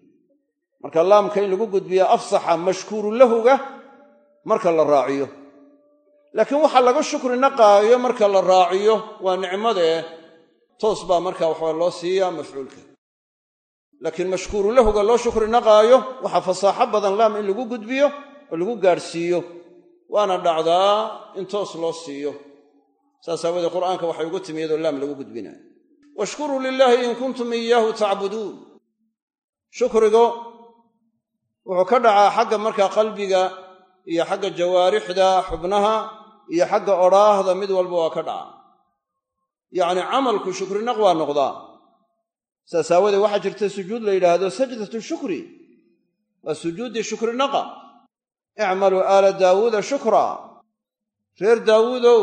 marka laamka in lagu gudbiya afsaxa mashkuuru lahuga marka la raaciyo. Laakiin waxa laga shukri naqaayo marka la raaciyo waa nicmadee toos baa marka waxaa loo siiyaa mafcuulka laakiin mashkuuru lahuga loo shukri naqaayo waxaa fasaaxo badan laam in lagu gudbiyo oo lagu gaadhsiiyo. Waana dhacdaa in toos loo siiyo. Saas aawoodee qur'aanka waxay ugu timi iyadoo laam lagu gudbinayo washkuruu lilaahi in kuntum iyaahu tacbuduun. Shukrigu wuxuu ka dhacaa xagga markaa qalbiga iyo xagga jawaarixda xubnaha iyo xagga odhaahda mid walba waa ka dhaca yacni camalku shukrinaq waa noqdaa saas aawoodee waxaa jirta sujuud la yidhaahdo sajdatu shukri. Waa sujuuddii shukrinaqa icmaluu aala daawuuda shukra. Reer daawuudow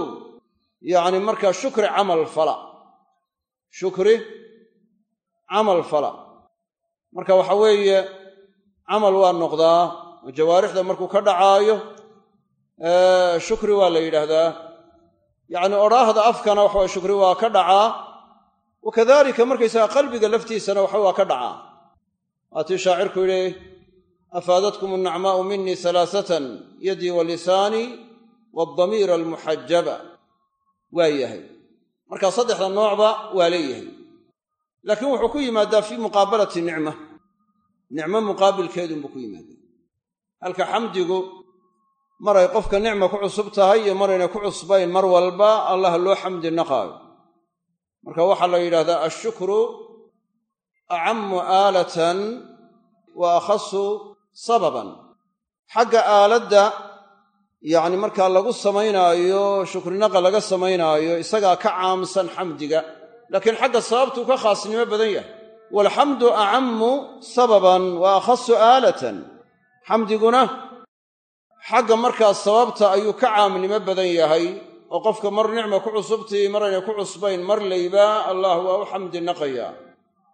yacni markaa shukri camal fala. Shukri camal fala. Marka waxa weeye camal waa noqdaa oo jawaarixda markuu ka dhacaayo shukri waa la yidhaahdaa. Yacni odhaahda afkana waxaway shukri waa ka dhacaa wa kadalika markaysaga qalbiga laftiisana waxa waa ka dhacaa waatii shaacirku yidhi afaadatkum annacmaa'u minii halaasatan yadii wa lisaanii waaldamiira almuxajaba waa yahay marka saddexda noocba waa leeyahay laakiin wuxuu ku yimaadaa fii muqaabalati nicma nicmo muqaabilkeedunbuu ku yimaadaa halka xamdigu maray qofka nicma ku cusub tahay iyo marayna ku cusbayn mar walba allah loo xamdi naqaayo marka waxaa la yidhahdaa ashukru acammu aalatan wa akhasu sababan. Xagga aaladda yacni markaa lagu samaynaayo shukrinaqa laga samaynaayo isagaa ka caamsan xamdiga. Laakiin xagga sababtuu ka khaasnimo badan yahay. Waalxamdu acammu sababan wa akhasu aalatan. Xamdiguna xagga markaa sababta ayuu ka caamnimo badan yahay oo qofka mar nicma ku cusubtii marayna ku cusbayn mar layba allah waa u xamdi naqaya.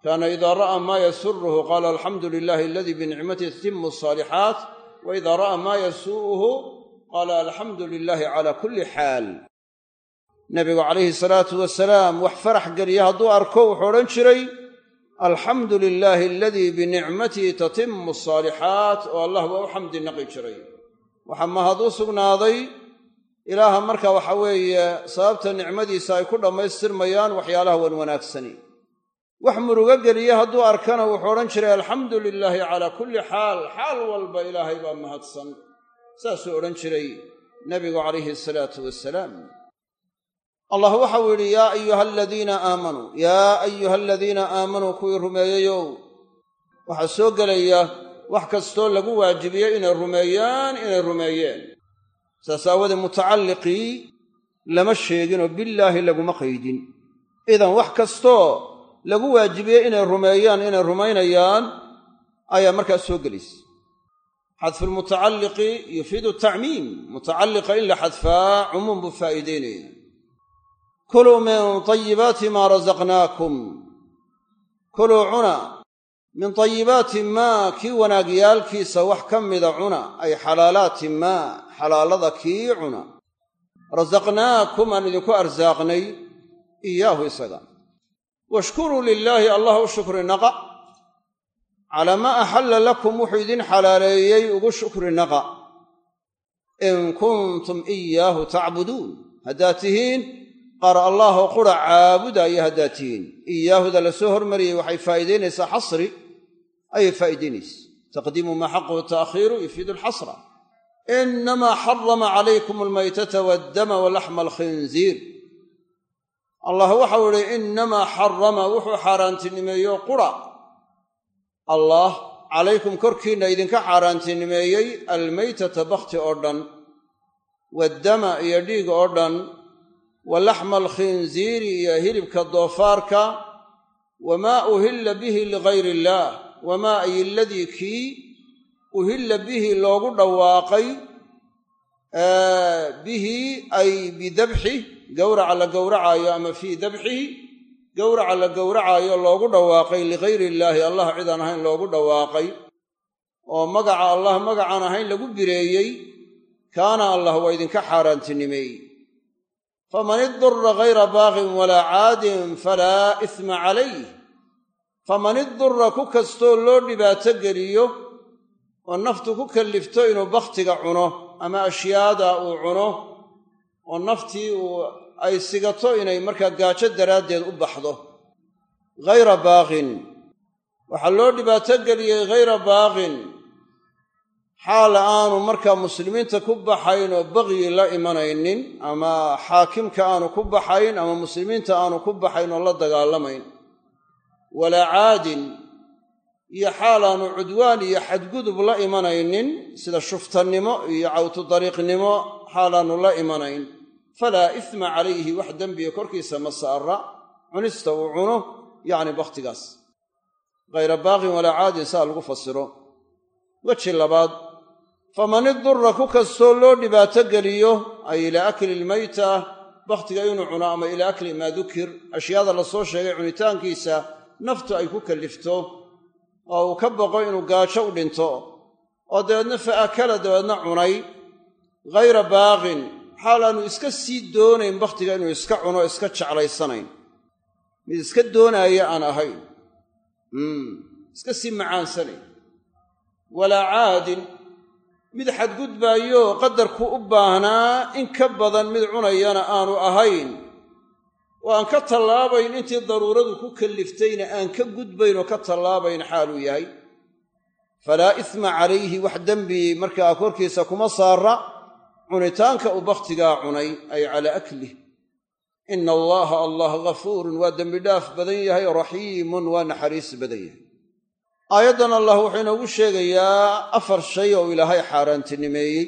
Kaana idaa ra'aa maa yasuruhu qaala alxamdu lilahi aladii binicmatihi tatimu asaalixaat wa idaa ra'aa maa yasuu'uhu qaala alxamdu lilaahi calaa kulli xaal. Nabigu calayhi salaatu wasalaam wax farax geliya hadduu arko wuxuu odhan jiray alxamdu lilaahi aladii binicmatihi tatimu asaalixaat oo allah waa u xamdi naqi jiray. Waxaa mahad u sugnaaday ilaaha marka waxa weeye sababta nicmadiisa ay ku dhammaystirmayaan waxyaalaha wan wanaagsani. Wax murugo geliya hadduu arkana wuxuu odhan jiray alxamdu lilaahi calaa kulli xaal xaal walba ilaahay baa mahadsan. Saasuu odhan jiray nabigu calayhi asalaatu wasalaam allah waxau yidhi yaa ayuha aladiina aamanuu yaa ayuha aladiina aamanuu kuwii rumeeyeyow waxaa soo gelaya wax kastoo lagu waajibiyey inay rumeeyaan inay rumeeyeen saas aawadee mutacalliqii lama sheeginoo billaahi laguma qaydin. Idan wax kastoo lagu waajibiyey inay rumeeyaan inay rumaynayaan ayaa markaas soo gelaysa xadfulmutacalliqi yufiidu tacmiim. Mutacalliqa in la xadfaa cumuum buu faa'iideynaya kuluu min tayibaati maa rasaqnaakum kuluu cuna min tayibaati maa kii wanaagyaalkiisa wax ka mida cuna ay xalaalaati maa xalaalada kii cuna. Rasaqnaakum aan idinku arsaaqnay iyaahu isaga. Washkuruu lilaahi allah u shukri naqa calaa maa axalla lakum wuxuu idin xalaaleeyey ugu shukri naqa in kuntum iyaahu tacbuduun. Haddaad tihiin qaar allaahoo qura caabudaya haddaad tihiin. Iyaahuda la soo hormariyey waxay faa'iidaynaysaa xasri. Ayay faa'iidaynaysa taqdiimu maa xaquhu ta'khiiru yufiidu alxasra inamaa xarama calaykum almaytata waaddama walaxma alkhinziir allah waxau idhi innamaa xarama wuxuu xaaraantinimeeyo qura allaah calaykum korkiinna idinka xaaraantinimeeyey almaytata bakhti oo dhan waaddama iyo dhiig oo dhan wa laxma alkhinziiri iyo hilibka doofaarka wamaa uhilla bihi ligayr illaah wamaa ay kii uhilla bihi loogu dhawaaqay bihi ay bidabxi gowraca la gowracaayo ama fii dabxihi gowraca la gowracaayo loogu dhawaaqay ligayri illaahi allah cidaan ahayn loogu dhawaaqay oo magaca allah magacaan ahayn lagu bireeyey kaana allah waa idinka xaaraantinimeeyey. Faman idura gayra baaqin walaa caadin falaa isma calayh. Faman idura ku kastoo loo dhibaato geliyo oo naftu ku kallifto inuu bakhtiga cuno ama ashyaada uu cuno oo naftii uu ay sigato inay markaa gaajo daraaddeed u baxdo. Ghayra baaqin. Waxaa loo dhibaato geliyey ghayra baaqin. Xaal aanu markaa muslimiinta ku baxayn oo baqyi la imanaynin ama xaakimka aanu ku baxayn ama muslimiinta aanu ku baxayn oo la dagaalamayn. Walaa caadin iyo xaal aanu cudwaan iyo xadgudub la imanaynin sida shuftannimo iyo cawtudariiqnimo xaalaannu la imanayn. Falaa isma calayhi wax dembiga korkiisa ma saara cunista uu cuno yacni bakhtigaas. Hayra baaqin walaa caadin saa lagu fasiro. Weji labaad faman idura ku kastoo loo dhibaato geliyo ay ilaa akli ilmayta bakhtiga inuu cuno ama ilaa akli maa dukir ashyaada la soo sheegay cunitaankiisa naftu ay ku kallifto oo uu ka boqo inuu gaajo u dhinto oo dabeedna fa akala dabeedna cunay ghayra baaqin. Xaal aanu iska sii doonayn bakhtiga inuu iska cuno iska jeclaysanayn. Mid iska doonaaya aan ahayn. Iska sii macaansanayn. Walaa caadin. Mid xadgudbaayo qadarku u baahnaa in ka badan mid cunayana aanu ahayn oo aan ka tallaabayn intii daruuradu ku kalliftayna aan ka gudbayn ka tallaabayn xaaluu yahay. Falaa isma calayhi wax dembi markaa korkiisa kuma saara cunitaanka uu bakhtigaa cunay ay calaa aklih ina allaha allah ghafuurun waa dembidhaaf badan yahay raxiimun waa naxariis badan yahay. Aayaddan allah wuxuu inoogu sheegayaa afar shay oo ilaahay xaaraantinimeeyey.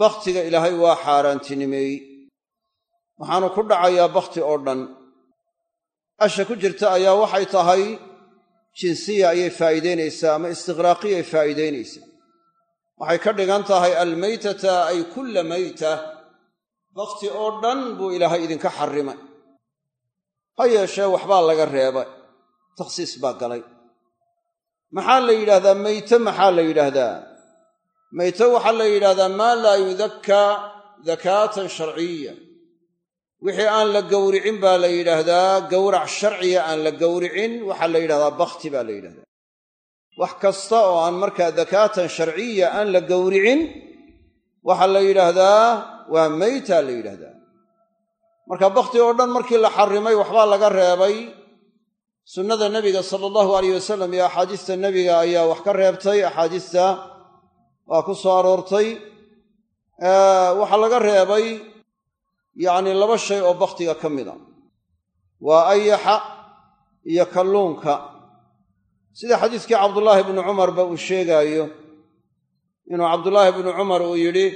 Bakhtiga ilaahay waa xaaraantinimeeyey waxaanu ku dhacayaa bakhti oo dhan. Asha ku jirta ayaa waxay tahay jinsiya ayay faa'iidaynaysaa ama istiqraaqiyay faa'iidaynaysaa. Waxay ka dhigan tahay almaytata ay kulla mayta. Bakhti oo dhan buu ilaahay idinka xarrimay. Ha yeeshee waxbaa laga reebay. Takhsiis baa galay. Maxaa la yidhahdaa meyte maxaa la yidhaahdaa? Meyte waxaa la yidhahdaa maa laa yudakkaa dakaatan sharciya wixii aan la gowricin baa la yidhaahdaa gowrac sharciya aan la gowricin waxaa la yidhahdaa bakhti baa la yidhahdaa wax kasta oo aan markaa dakaatan sharciya aan la gowricin waxaa la yidhaahdaa waa meytaa la yidhahdaa marka bakhti oo dhan markii la xarrimay waxbaa laga reebay. Sunnada nebiga sala allahu alayh wasalam iyo axaadiista nebiga ayaa wax ka reebtay axaadiista waa ku soo aroortay. Waxaa laga reebay yacni laba shay oo bakhtiga ka mid a. Waa ayaxa iyo kalluunka. Sida xadiiskii cabdullaahi bnu cumarba uu sheegaayo inuu cabdullaahi bnu cumar uu yidhi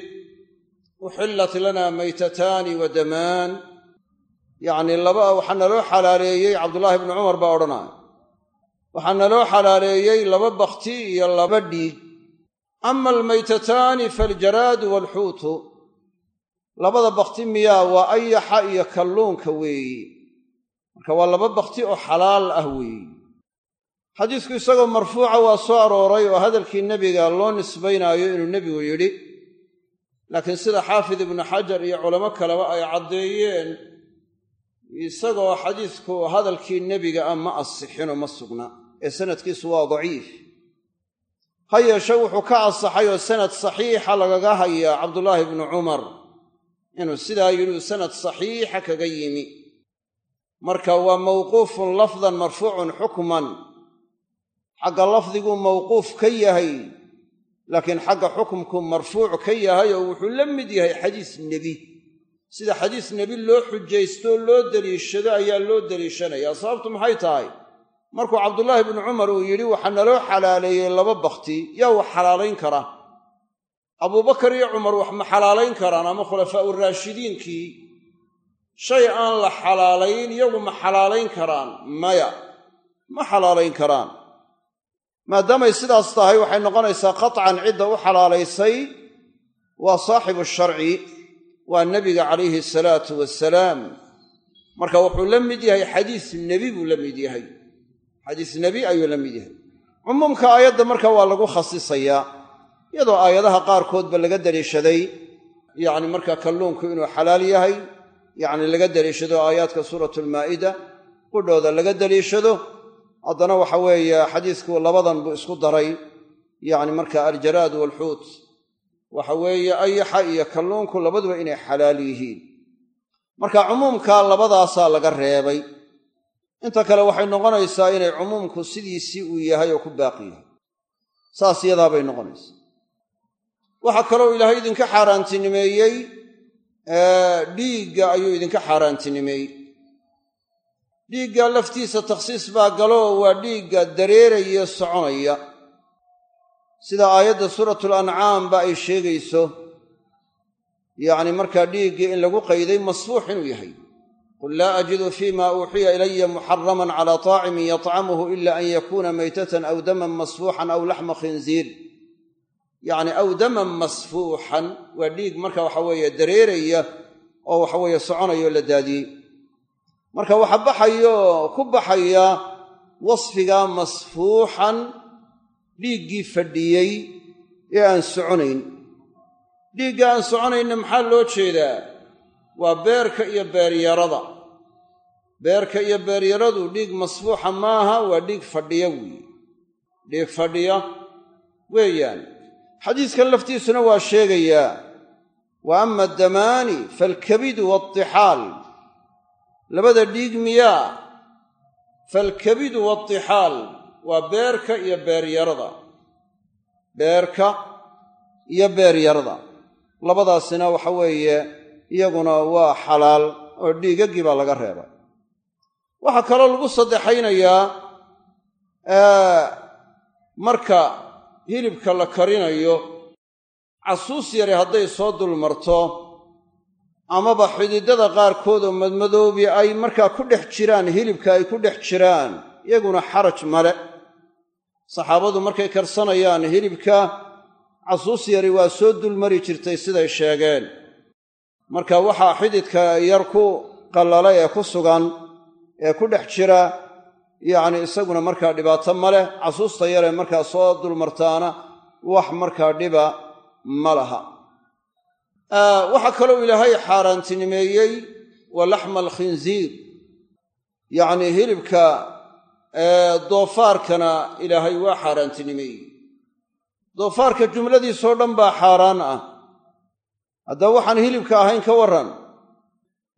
uxillat lana maytataani wa damaan. Yacni laba waxaa naloo xalaaleeyey cabdullaahi bnu cumar baa odhanaya waxaa naloo xalaaleeyey laba bakhti iyo laba dhiig. Ama almaytataani faaljaraadu waalxuutu labada bakhti miyaa waa ayaxa iyo kalluunka weeyi. Marka waa laba bakhti oo xalaal ah weeyi. Xadiisku isagoo marfuuca waa soo arooray oo hadalkii nebiga loo nisbaynaayo inuu nebigu yidhi laakiin sida xaafid ibnu xajar iyo culamo kaleba ay caddeeyeen isagoo xadiisku hadalkii nebiga ah ma asixinoo ma sugna. Ee sanadkiisu waa daciif. Ha yeeshe wuxuu ka asaxay oo sanad saxiixa lagaga hayaa cabdullaahi bnu cumar inuu sidaa yidhi sanad saxiixa kaga yimi. Marka waa mawquufun lafdan marfuucun xukman. Xagga lafdiguu mawquuf ka yahay laakiin xagga xukumku marfuuc ka yahay oo wuxuu la mid yahay xadiis nebi. Sida xadiis nebi loo xujaystoo loo deliishado ayaa loo deliishanayaa sababtu maxay tahay? Markuu cabdullaahi bnu cumar uu yidhi waxaa naloo xalaaleeyey laba bakhti. Yaa wax xalaalayn kara abuubakar iyo cumar wax ma xalaalayn karaan ama khulafaa'u raashidiinkii? Shay aan la xalaalayn iyagu ma xalaalayn karaan maya. Ma xalaalayn karaan. Maadaamay sidaas tahay waxay noqonaysaa qatcan cidda u xalaalaysay waa saaxibu sharci waa nebiga calayhi salaatu wasalaam marka wuxuu la mid yahay xadiis nebi buu la mid yahay. Xadiis nebi ayuu la mid yahay. Cumuumka aayadda marka waa lagu khasisayaa iyadoo aayadaha qaarkoodba laga daliishaday yacni marka kalluunku inuu xalaal yahay yacni laga daliishado aayaadka suuratu almaa'ida qudhooda laga daliishado haddana waxa weeye xadiisku labadan buu isku daray. Yacni marka aljaraad waalxuut waxa weeye ayaxa iyo kalluunku labaduba inay xalaal yihiin. Marka cumuumka labadaasaa laga reebay. Inta kale waxay noqonaysaa inay cumuumku sidiisii uu yahay oo ku baaqi yahay. Saas yadaa bay noqonaysaa waxaa kaloo ilaahay idinka xaaraantinimeeyey dhiigga ayuu idinka xaaraantinimeeyey. Dhiigga laftiisa takhsiis baa galoo waa dhiigga dareeraya soconaya. Sida aayadda suuratul ancaamba ay sheegayso yacni markaa dhiiggii in lagu qayday masfuux inuu yahay. Qul laa ajidu fiima uuxiya ilaya muxaraman calaa taacimin yatcamuhu ila an yakuuna maytatan aw daman masfuuxan aw laxma khinziir yacni aw daman masfuuxan waa dhiig marka waxa weeye dareeraya oo waxaweeye soconayoo la daadiyey. Marka waxa baxayo ku baxaya wasfigaa masfuuxan dhiiggii fadhiyey ee aan soconayn. Dhiigga aan soconayna maxaa loo jeedaa? Waa beerka iyo beeryarada. Beerka iyo beeryaradu dhiig masfuuxa maaha waa dhiig fadhiya weeye. Dhiig fadhiya weeyaan xadiiskan laftiisuna waa sheegayaa wa ama addamaani faalkabidu waatixaal labada dhiig miyaa faalkabidu waatixaal waa beerka iyo beeryarada. Beerka iyo beeryarada. Labadaasina waxa weeye iyaguna waa xalaal oo dhiigaggii baa laga reebay. Waxaa kaloo lagu saddexaynayaa marka hilibka la karinayo casuus yari hadday soo dulmarto amaba xididada qaarkood oo madmadoobi ay markaa ku dhex jiraan hilibka ay ku dhex jiraan iyaguna xaraj male. Saxaabadu markay karsanayaan hilibka casuus yari waa soo dulmari jirtay siday sheegeen. Marka waxaa xididka yar ku qallala ee ku sugan ee ku dhex jira yacni isaguna markaa dhibaato ma leh casuusta yaree markaa soo dulmartaana wax markaa dhiba ma laha. Waxaa kaloo ilaahay xaaraantinimeeyey wa laxma alkhinziir. Yacnii hilibka doofaarkana ilaahay waa xaaraantinimeeyey. Doofaarka jumladiisoo dhan baa xaaraan ah. Haddaba waxaan hilibka ahayn ka warran.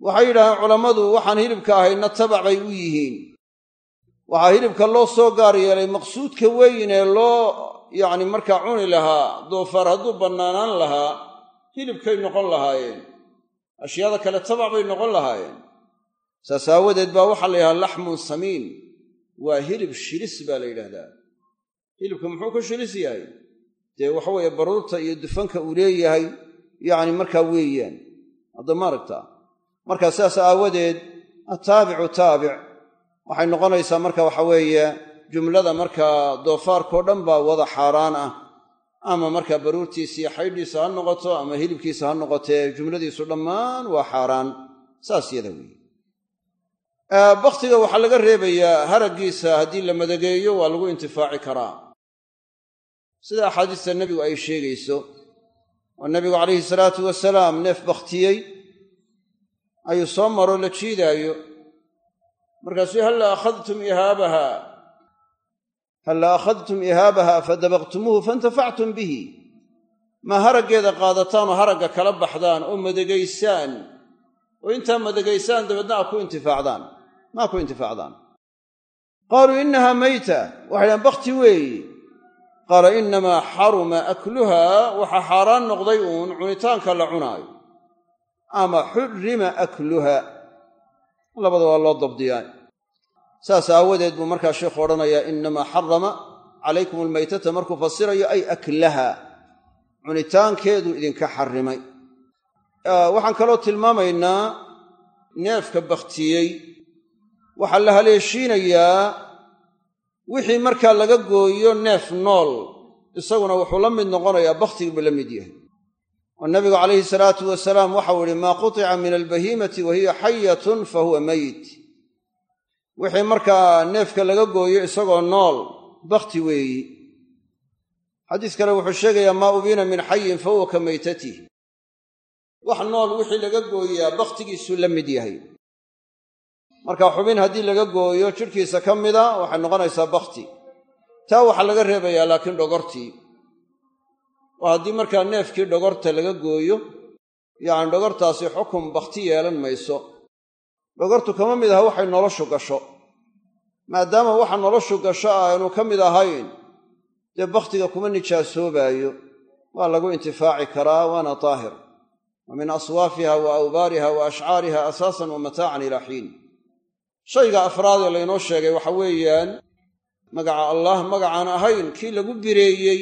Waxay yidhaaheen culammadu waxaan hilibka ahaynna tabac bay u yihiin waxaa hilibka loo soo gaar yeelay maqsuudka weyn ee loo yacni markaa cuni lahaa doofaar hadduu bannaanaan lahaa hilibkay noqon lahaayeen. Ashyaada kale tabac bay noqon lahaayeen. Saas aawadeed baa waxaa la yidhahdaa laxmun samiin. Waa hilib shilis baa la yidhahdaa hilibka muxuu ku shilis yahay? Dee waxaweeye baruurta iyo dufanka uu leeyahay yacni markaa weeyaan. Hadda ma aragtaa markaa sidaas aawadeed attaabicu taabic waxay noqonaysaa marka waxa weeye jumlada markaa doofaarkao dhan baa wada xaaraan ah. Ama markaa baruurtiisa iyo xaydhiisa ha noqoto ama hilibkiisa ha noqotee jumladiisu dhammaan waa xaaraan. Saas yada weeye. Bakhtiga waxaa laga reebayaa haraggiisa haddii la madageeyo waa lagu intifaaci karaa. Sida axaadiista nebigu ay sheegayso oo nebigu calayhi salaatu wasalaam neef bakhtiyey ayuu soo maroo la jiidaayo markaasuu halla akhadtum ihaabaha halla akhadtum ihaabaha fadabaqtumuuhu faintafactum bihi. Ma haraggeeda qaadataan oo haragga kala baxdaan oo madageysaan oo intaa madageysaan dabeedna aa ku intifaacdaan maa ku intifaacdaan. Qaaluu innahaa mayta waxay dhahan bakhti weeyi qaala innamaa xaruma akluhaa waxaa xaaraan noqday uun cunitaanka la cunaayo. Ama xurrima akluha labada waa loo dabdiyaa saas aawadeed buu markaa sheikhu odhanayaa innamaa xarama calaykum almaytata. Markuu fasirayo ay aklaha cunitaankeedu idinka xarrimay. Waxaan kaloo tilmaamaynaa neefka bakhtiyey. Waxaa la haleeshiinayaa wixii markaa laga gooyo neef nool isaguna wuxuu la mid noqonayaa bakhtigii buu la mid yahay oo nabigu calayhi salaatu wasalaam waxau ihi maa qutica min albahiimati wa hiya xayatun fa huwa meyit wixii markaa neefka laga gooyo isagoo nool bakhti weeyi. Xadiis kale wuxuu sheegayaa maa ubiina min xayin fa huwa ka meytatih wax nool wixii laga gooyaa bakhtigiisuu la mid yahay. Marka xubin haddii laga gooyo jidhkiisa ka mida waxay noqonaysaa bakhti. Taa waxaa laga reebayaa laakiin dhogortii oo haddii markaa neefkii dhogorta laga gooyo yacni dhogortaasi xukun bakhti yeelan mayso. Dhogortu kama mid aha waxay noloshu gasho maadaama waxa noloshu gasho aanu ka mid ahayn dee bakhtiga kuma nijaasoobaayo waa lagu intifaaci karaa waana daahir wa min aswaafiha wa awbaariha wa ashcaariha asaasan wa mataacan ilaa xiin. Shayga afraadee laynoo sheegay waxa weeyaan magaca allah magacaan ahayn kii lagu bireeyey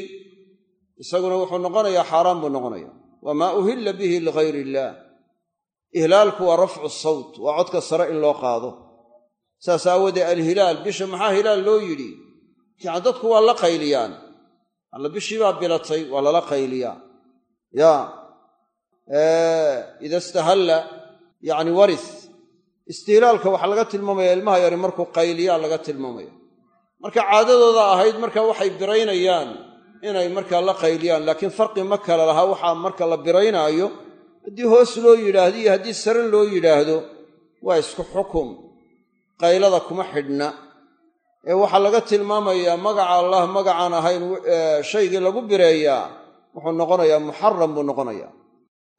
isaguna wuxuu noqonayaa xaaraan buu noqonaya wamaa uhilla bihi ligayr illaah ihlaalku waa rafcu sawt waa codka sare in loo qaado. Saas aawoodee alhilaal bisha maxaa hilaal loo yidhi? Yani dadku waa la qayliyaan. Alla bishii baa bilatay waa lala qayliyaa. Ya ida istahalla yani waris istihlaalka waxaa laga tilmaamaya ilmaha yari markuu qayliyaa laga tilmaamaya. Marka caadadooda ahayd marka waxay biraynayaan inay markaa la qayliyaan laakiin farqi ma kale lahaa waxaa marka la biraynaayo. Haddii hoos loo yidhaahdo iyo haddii saran loo yidhaahdo waa isku xukum. Qaylada kuma xidhna. Ee waxaa laga tilmaamayaa magaca allah magacaan ahayn shaygii lagu bireeyaa wuxuu noqonayaa muxaram buu noqonayaa.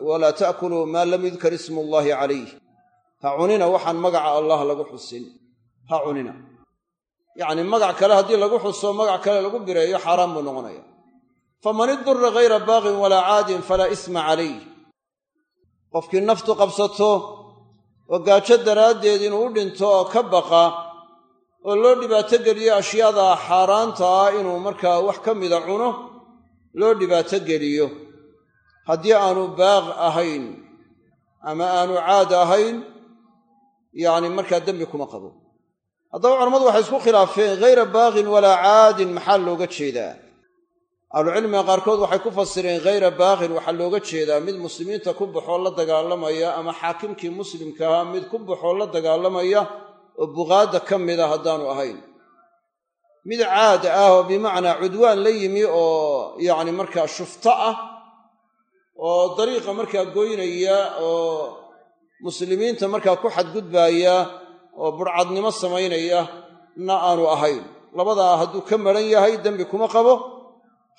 Walaa ta'kuluu maa lam yudkar ismu ullaahi calayh. Ha cunina waxaan magaca allah lagu xusin. Ha cunina. Yacni magac kale haddii lagu xuso magac kale lagu bireeyo xaaraan buu noqonaya faman idura hayra baaqin walaa caadin falaa isma calayh qofkii naftu qabsato oo gaajo daraaddeed inuu u dhinto oo ka baqa oo loo dhibaato geliyo ashyaada xaaraanta ah inuu markaa wax ka mida cuno loo dhibaato geliyo. Haddii aanu baaq ahayn ama aanu caad ahayn yacni markaa dembi kuma qabo. Haddaba culammadu waxay isku khilaafeen hayra baaqin walaa caadin maxaa looga jeedaa ahlucilmiga qaarkood waxay ku fasireen hayra baaqin waxaa looga jeedaa mid muslimiinta ku baxoo la dagaalamaya ama xaakimkii muslimkaha mid ku baxoo la dagaalamaya oo buqaadda ka mida haddaanu ahayn. Mid caad ah oo bimacnaa cudwaan la yimi oo yacni markaa shufto ah oo dariiqa markaa goynaya oo muslimiinta markaa ku xadgudbaaya oo burcadnimo samaynaya na aanu ahayn. Labadaa hadduu ka maran yahay dembi kuma qabo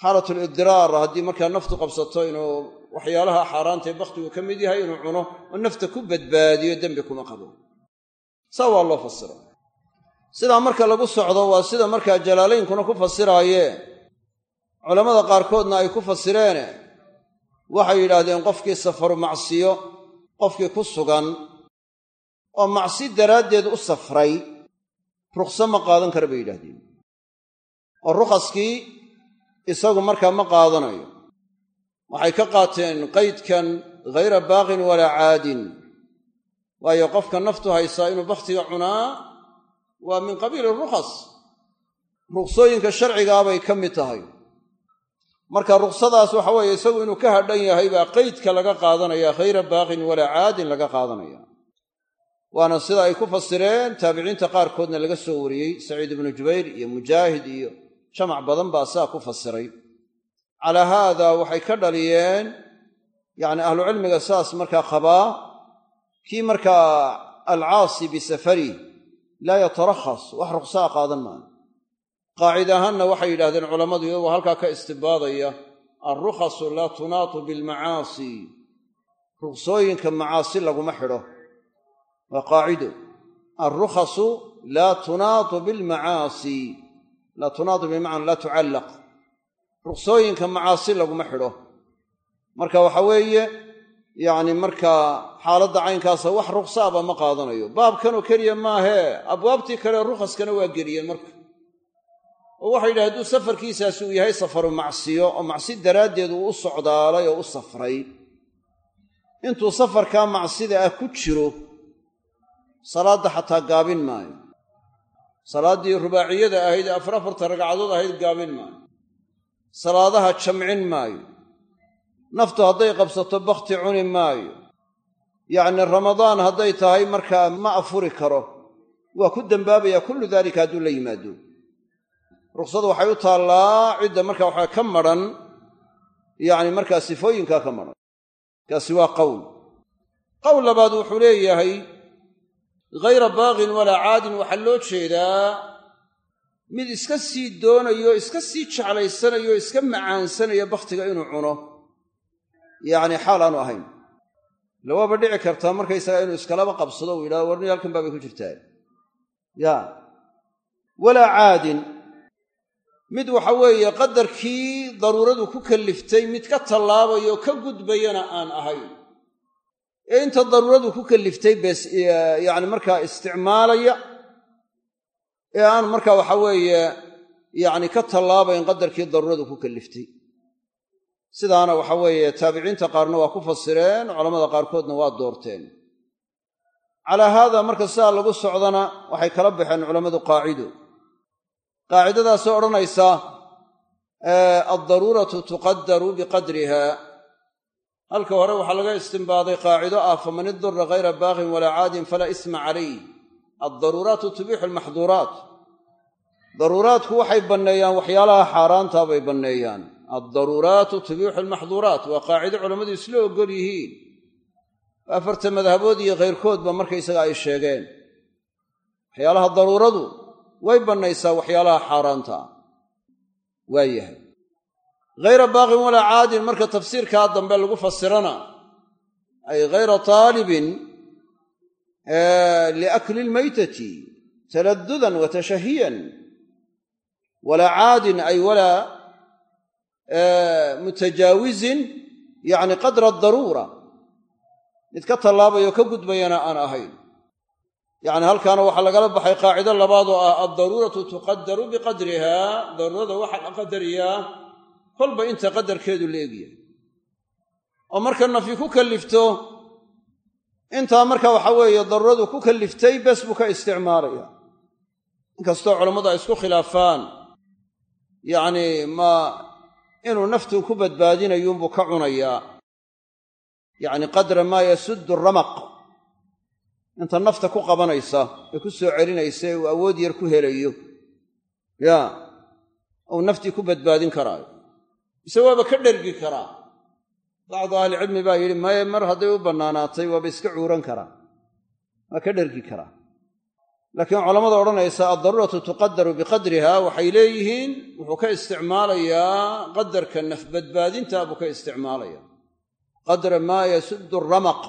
xaalatul iddiraar haddii markaa naftu qabsato inuu waxyaalaha xaaraanta ee bakhtigu ka mid yahay inuu cuno oo nafta ku badbaadiyo dembi kuma qabo. Saa waa loo fasira sidaa marka lagu socdo waa sida markaa jalaalaynkuna ku fasiraayeen culammada qaarkoodna ay ku fasireene waxay yidhaahdeen qofkii safaru macsiyo qofkii ku sugan oo macsi daraaddeed u safray rukhso ma qaadan kara bay yidhahdeen oo rukhaskii isagu markaa ma qaadanayo. Waxay ka qaateen qaydkan ghayra baaqin walaa caadin. Waayo qofka naftu haysaa inuu bakhtiga cunaa waa min qabiili rukhas. Ruksooyinka sharcigaabay ka mid tahay. Marka ruksadaas waxa weeye isagu inuu ka hadhan yahay baa qeydka laga qaadanaya khayra baaqin walaa caadin laga qaadanaya. Waana sida ay ku fasireen taabiciinta qaarkoodna laga soo wariyey saciid ibnu jubayr iyo mujaahid iyo jamac badan baa saa ku fasiray. Calaa haada waxay ka dhaliyeen yacni ahlucilmiga saas markaa qabaa kii markaa alcaasi bisafari laa yatarakhas wax ruksaa qaadan maayo qaacid ahaanna waxay yidhahdeen culammadu iyagoo halkaa ka istibaadaya alrukhasu laa tunaatu bilmacaasi. Ruksooyinka macaasi laguma xidho. Waa qaacido alrukhasu laa tunaatu bilmacaasi laa tunaatu bimacna laa tucallaq. Ruksooyinka macaasi laguma xidho. Marka waxa weeye yacni markaa xaaladda caynkaasa wax ruksaaba ma qaadanayo. Baabkanoo keliya maahee abwaabtii kale rukhaskana waa geliyeen marka. Oo waxay yidhaha hadduu safarkiisaasi uu yahay safaru macsiyo oo macsi daraaddeed uu u socdaalay oo u safray. Intuu safarkaa macsida ah ku jiro salaadda xataa gaabin maayo salaaddii rubaaciyada ahayd ee afar afarta ragcadood ahayd gaabin maayo. Salaadaha jamcin maayo. Naftu hadday qabsato bakhti cuni maayo. Yacni ramadaan hadday tahay markaa ma afuri karo. Waa ku dembaabaya kullu daalika hadduu la yimaado. Ruksadu waxay u taallaa cidda marka waxaa ka madhan yacni markaa sifooyinkaa ka madhan kaasi waa qowl qowl labaad wuxuu leeyahay ghayra baaqin walaa caadin waxaa loo jeedaa mid iska sii doonayo iska sii jeclaysanayo iska macaansanayo bakhtiga inuu cuno. Yacni xaal aanu ahayn. Lawaaba dhici kartaa markaysagaa inuu iskalaba qabsado uu yidhahdo warni halkan baabay ku jirtaa. Ya. Walaa caadin. Mid waxa weeye qadarkii daruuradu ku kalliftay mid ka tallaabayo ka gudbayana aan ahayn ee inta daruuradu ku kalliftay bes yacni markaa isticmaalaya ee aan markaa waxa weeye yacni ka tallaabayn qadarkii daruuradu ku kalliftay sidaana waxa weeye taabiciinta qaarna waa ku fasireen culammada qaarkoodna waa doorteen. Calaa haada marka sidaa lagu socdana waxay kala baxeen culammadu qaacido. Qaacidadaasoo odhanaysa addaruuratu tuqadaru biqadriha halka hore waxaa laga istimbaaday qaacido ah faman idura ghayra baaqin walaa caadin falaa isma calayh addaruuraatu tubixu almaxduuraat. Daruuraadku waxay banneeyaan waxyaalaha xaaraantaa bay banneeyaan. Addaruuraatu tubixu almaxduuraat. Waa qaacido culammadu isla oggol yihiin. Afarta madhabood iyo khayrkoodba markaysaga ay sheegeen. Waxyaalaha daruuradu way bannaysaa waxyaalaha xaaraanta. Waa ghayra baaqin walaa caadin marka tafsiirkaa dambe lagu fasirana ay ghayra taalibin liakli lmaytati taladdudan wa tashahiyan walaa caadin ay walaa mutajaawizin yacni qadra adaruura mid ka tallaabayo ka gudbayana aan ahayn yacni halkaana waxaa lagala baxay qaacido labaad oo ah addaruuratu tuqadaru biqadriha daruurada waxaa qadariyaa kolba inta qadarkeedu la egyahay. oo marka nafi ku kallifto intaa marka waxa weeye daruuradu ku kalliftay bes buu ka isticmaalaya inkastoo culammadu ay isku khilaafaan yacni ma inuu naftu ku badbaadinayuunbuu ka cunayaa. Yacni qadra maa yasuddu ramaq. Inta nafta ku qabanaysa ee ku soo celinaysa ee uu awood yar ku helayo. Ya uu naftii ku badbaadin karaayo mise waaba ka dhergi karaa bacdu ahlicilmi baa yidhi maye mar hadday u bannaanaatay waaba iska cuuran karaa waa ka dhergi karaa laakiin culammada odhanaysa addaruuratu tuqadaru biqadriha waxay leeyihiin wuxuu ka isticmaalayaa qadarka nafbadbaadinta buu ka isticmaalaya qadra maa yasuddu ramaq.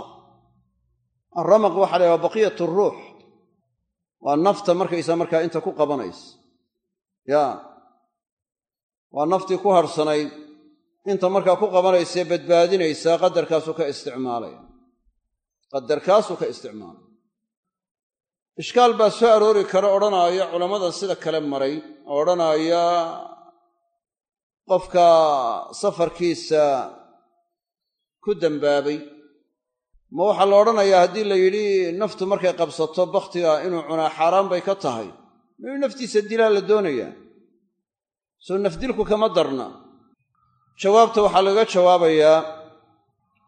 Alramaq waxa la waa baqiyat ruux. Waa nafta markaysa markaa inta ku qabanaysa. Ya waa naftii ku harhsanayd inta markaa ku qabanaysae badbaadinaysaa qadarkaasuu ka isticmaalaya qadarkaasuu ka isticmaalaya ishkaal baa soo aroori kara odhanaaya culammada sida kale maray. Oo odhanaaya qofka safarkiisa ku dembaabay ma waxaa la odhanayaa haddii la yidhi naftu markay qabsato bakhtiga inuu cunaa xaaraan bay ka tahay. Ma inuu naftiisa dilaa la doonayaa? Soo nafdilku kama darna jawaabta waxaa laga jawaabayaa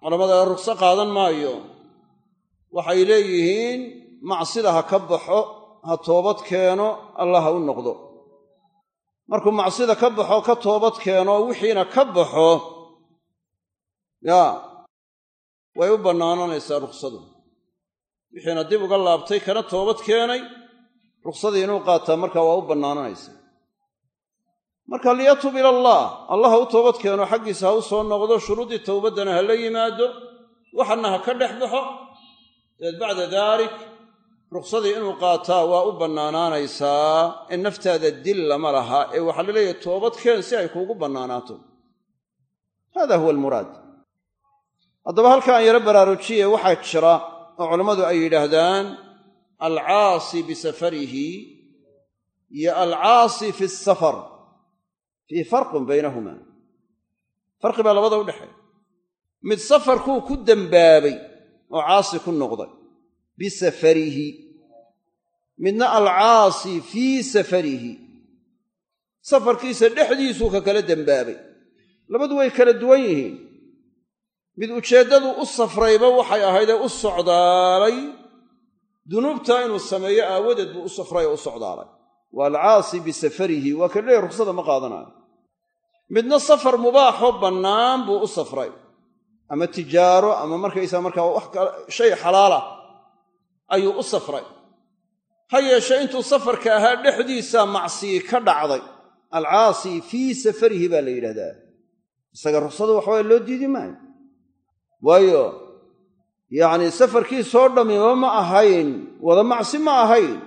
culammada rugso qaadan maayo. Waxay leeyihiin macsida ha ka baxo ha toobad keeno allah ha u noqdo. Markuu macsida ka baxo ka toobad keeno wixiina ka baxo yaa way u bannaananaysaa ruksadu wixiina dib uga laabtay kana toobad keenay ruksadii inuu qaataa markaa waa u bannaananaysaa marka liyatub ila allah allah ha u toobad keeno xaggiisa ha u soo noqdo shuruuddii towbaddana ha la yimaado waxana ha ka dhex baxo. Dabeed bacda daalik ruksadii inuu qaataa waa u bannaanaanaysaa in naftaada dil lama laha ee waxaa la leeyahay toobad keen si ay kuugu bannaanaato. Hada huwa almuraad. Haddaba halka aan yaro baraarujiye waxaa jira oo culammadu ay yidhaahdaan alcaasi bisafarihi iyo alcaasi fi safar fii farqun baynahuma farqi baa labada u dhexeeya mid safarkuu ku dembaabay oo caasi ku noqday bisafarihi midna alcaasi fii safarihi safarkiisa dhexdiisuu ka kala dembaabay labadu way kala duwan yihiin mid ujeeddadu u safrayba waxay ahaydee u socdaalay dunuubta inuu sameeyo aawadeed buu u safray oo u socdaalay waa alcaasi bisafarihi waa ka leey ruksada ma qaadanayo midna safar mubaaxoo bannaan buu u safray. Ama tijaaro ama markaysaa markaa wax shay xalaalah ayuu u safray. Ha yeeshee intuu safarka ahaa dhexdiisa macsii ka dhacday. Alcaasi fii safarihi baa la yidhahdaa. Isaga ruksada waxbaa loo diidi maayo. Waayo yacnii safarkiisoo dhammiba ma ahayn wada macsi ma ahayn.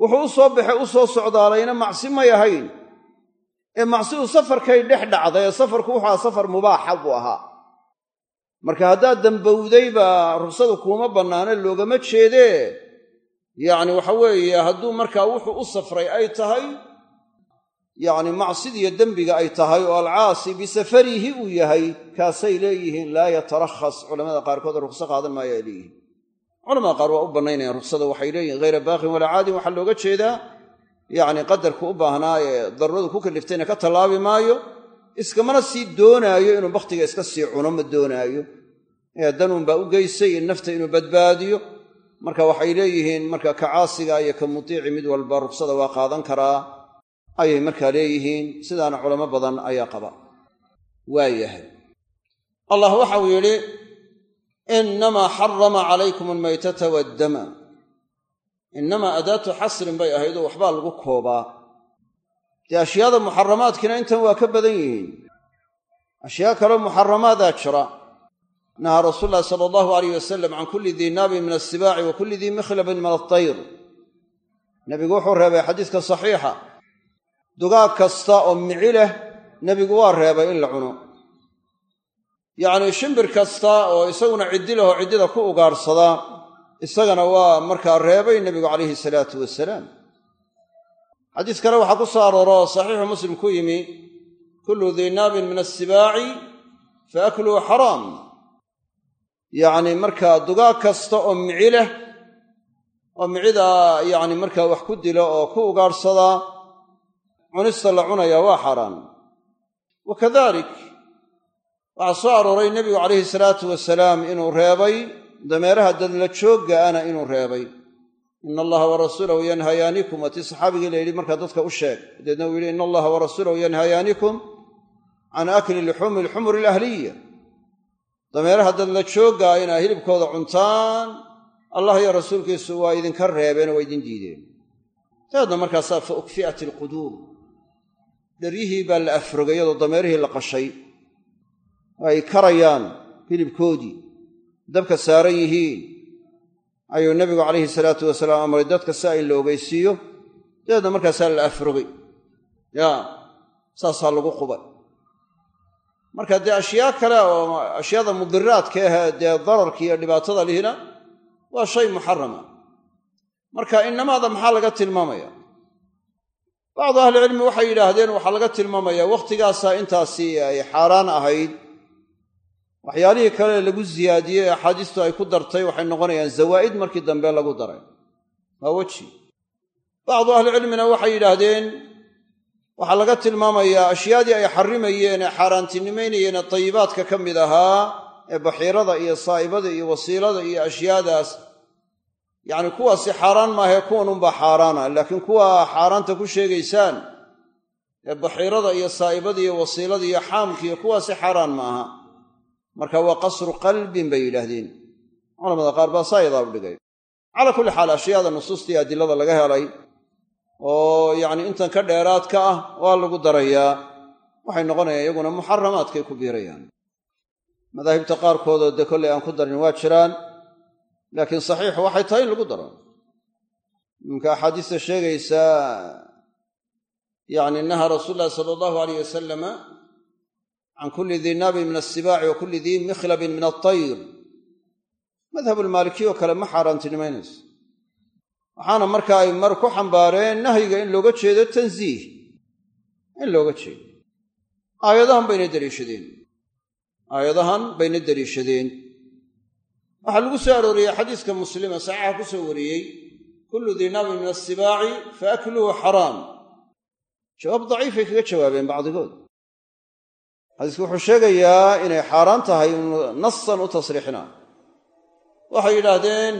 Wuxuu u soo baxay u soo socdaalayna macsi may ahayn ee macsidu safarkay dhex dhacday ee safarku wuxuu aha safar mubaaxa buu ahaa. Marka haddaad dambowday baa ruksadu kuuma bannaane loogama jeedee. Yacni waxa weeye hadduu markaa wuxuu u safray ay tahay yacni macsidiiyo dembiga ay tahay oo alcaasi bisafarihi uu yahay kaasay leeyihiin laa yatarakhas. Culamada qaarkood rukso qaadan maayo ay leeyihiin. Culamada qaar waa u bannaynayaan ruksada waxay leeyihiin hayra baaqin walaa caadin waxaa looga jeedaa yacni qadarku u baahnaa ee daruradu ku kaliftayna ka tallaabi maayo iskamana sii doonaayo inuu bakhtiga iska sii cuno ma doonaayo. Ee danuunbaa u geysay nafta inuu badbaadiyo. Marka waxay leeyihiin marka ka caasiga iyo ka mutiici mid walba ruksada waa qaadan karaa ayay markaa leeyihiin sidaana culamo badan ayaa qaba. Waayahay allah waxau yidhi innamaa xarama calaykum almaytata waaddama innamaa adaatu xasrin bay ahayd oo waxbaa lagu koobaa dee ashyaada muxaramaadkiina intan waa ka badan yihiin ashyaa kaleo muxaramaadaa jira nahaa rasuul ulahi sala allahu alayh wasalam can kulli dii naabin min assibaaci wa kulli dii mikhlabin min altayr nebigu wuxuu reebay xadiiska saxiixa dugaag kasta oo mici leh nebigu waa reebay in la cuno yacnii shimbir kasta oo isaguna ciddi leh oo ciddida ku ugaadhsada isagana waa markaa reebay nebigu calayhi salaatu wasalaam xadiis kale waxaa ku soo arooro saxiixu muslim ku yimi kullu dii naabin min assibaaci fa akluhu xaraam. Yacni markaa dugaag kasta oo mici leh oo micida yacni markaa wax ku dilo oo ku ugaadhsada cunista la cunayaa waa xaaraan wa kadalik waxaa soo arooray nebigu calayhi salaatu wasalaam inuu reebay dameeraha dadla joogga ana inuu reebay. Ina allaha wa rasuulahu yanhayaanikum waatii saxaabigii la yidhi markaa dadka u sheeg. Dabeedna uu yidhi ina allaha wa rasuulahu yanhayaanikum can akli luxuumi alxumuri alahliya dameeraha dadla jooggaa inaa hilibkooda cuntaan allah iyo rasuulkiisu waa idinka reebeenoo waa idin diideen. Dabeedna markaasaa fa ukfi'at ilquduur dharyihii baa la afrogay iyadoo dameerihii la qashay. Ay karayaan hilibkoodii dabka saaran yihiin. Ayuu nebigu calayhi salaatu wasalaam amray dadka si in la ogeysiiyo dabeedna markaasaa la afrogay. Yaa saasaa lagu qubay. Marka dee ashyaa kale oo ashyaada mudiraadka ahee dee dararka iyo dhibaatada lihina waa shay muxarama marka innamaada maxaa laga tilmaamaya? Bacdu ahlicilmi waxay yidhaahdeen waxaa laga tilmaamayaa wakhtigaasaa intaasi ay xaaraan ahayd waxyaalihii kale lagu siyaadiyey ee axaadiistu ay ku dartay waxay noqonayaan zawaa'id markii dambe lagu daray. Waa weji. Bacdu ahlicilmina waxay yidhaahdeen waxaa laga tilmaamayaa ashyaadii ay xarimayeen ee xaaraantinimaynayeen ee tayibaadka ka mid ahaa ee baxiirada iyo saa'ibada iyo wasiilada iyo ashyaadaas. Yacni kuwaasi xaaraan maahee kuwanunbaa xaaraana laakiin kuwa xaaraanta ku sheegaysaan ee baxiirada iyo saa'ibada iyo wasiilada iyo xaamka iyo kuwaasi xaaraan ma aha marka waa qasru qalbin bay yidhaahdeen. Culamada qaar baa saayadaa u dhigay. Calaa kulli xaal ashyaada nusuustii adilada laga helay oo yacni intan ka dheeraadka ah waa lagu darayaa. Waxay noqonayaan iyaguna muxaramaadkay ku biirayaan. Madaahibta qaarkoodoo dee kollay aan ku darin waa jiraan laakiin saxiixu waxay tahay in lagu daro. Iminka axaadiista sheegaysa yacni naha rasuul llahi sala allahu alayh wasalama can kulli dii naabin min assibaaci wa kulli dii mikhlabin min altayr madhabulmaaliki oo kale ma xaaraantinimaynayso waxaana marka ay mar ku xambaareen nahyiga in looga jeedo tansiih in looga jeedo aayadahan bayna deliishadeen aayadahan bayna deliishadeen waxaa lagu soo arooriyey xadiiska muslima saxiixa ku soo wariyey kullu dii naabin min assibaaci fa akluhu xaraam jawaab daciifay kaga jawaabeen bacdigood xadiisku wuxuu sheegayaa inay xaaraan tahay nasan u tasriixina waxay yidhaahdeen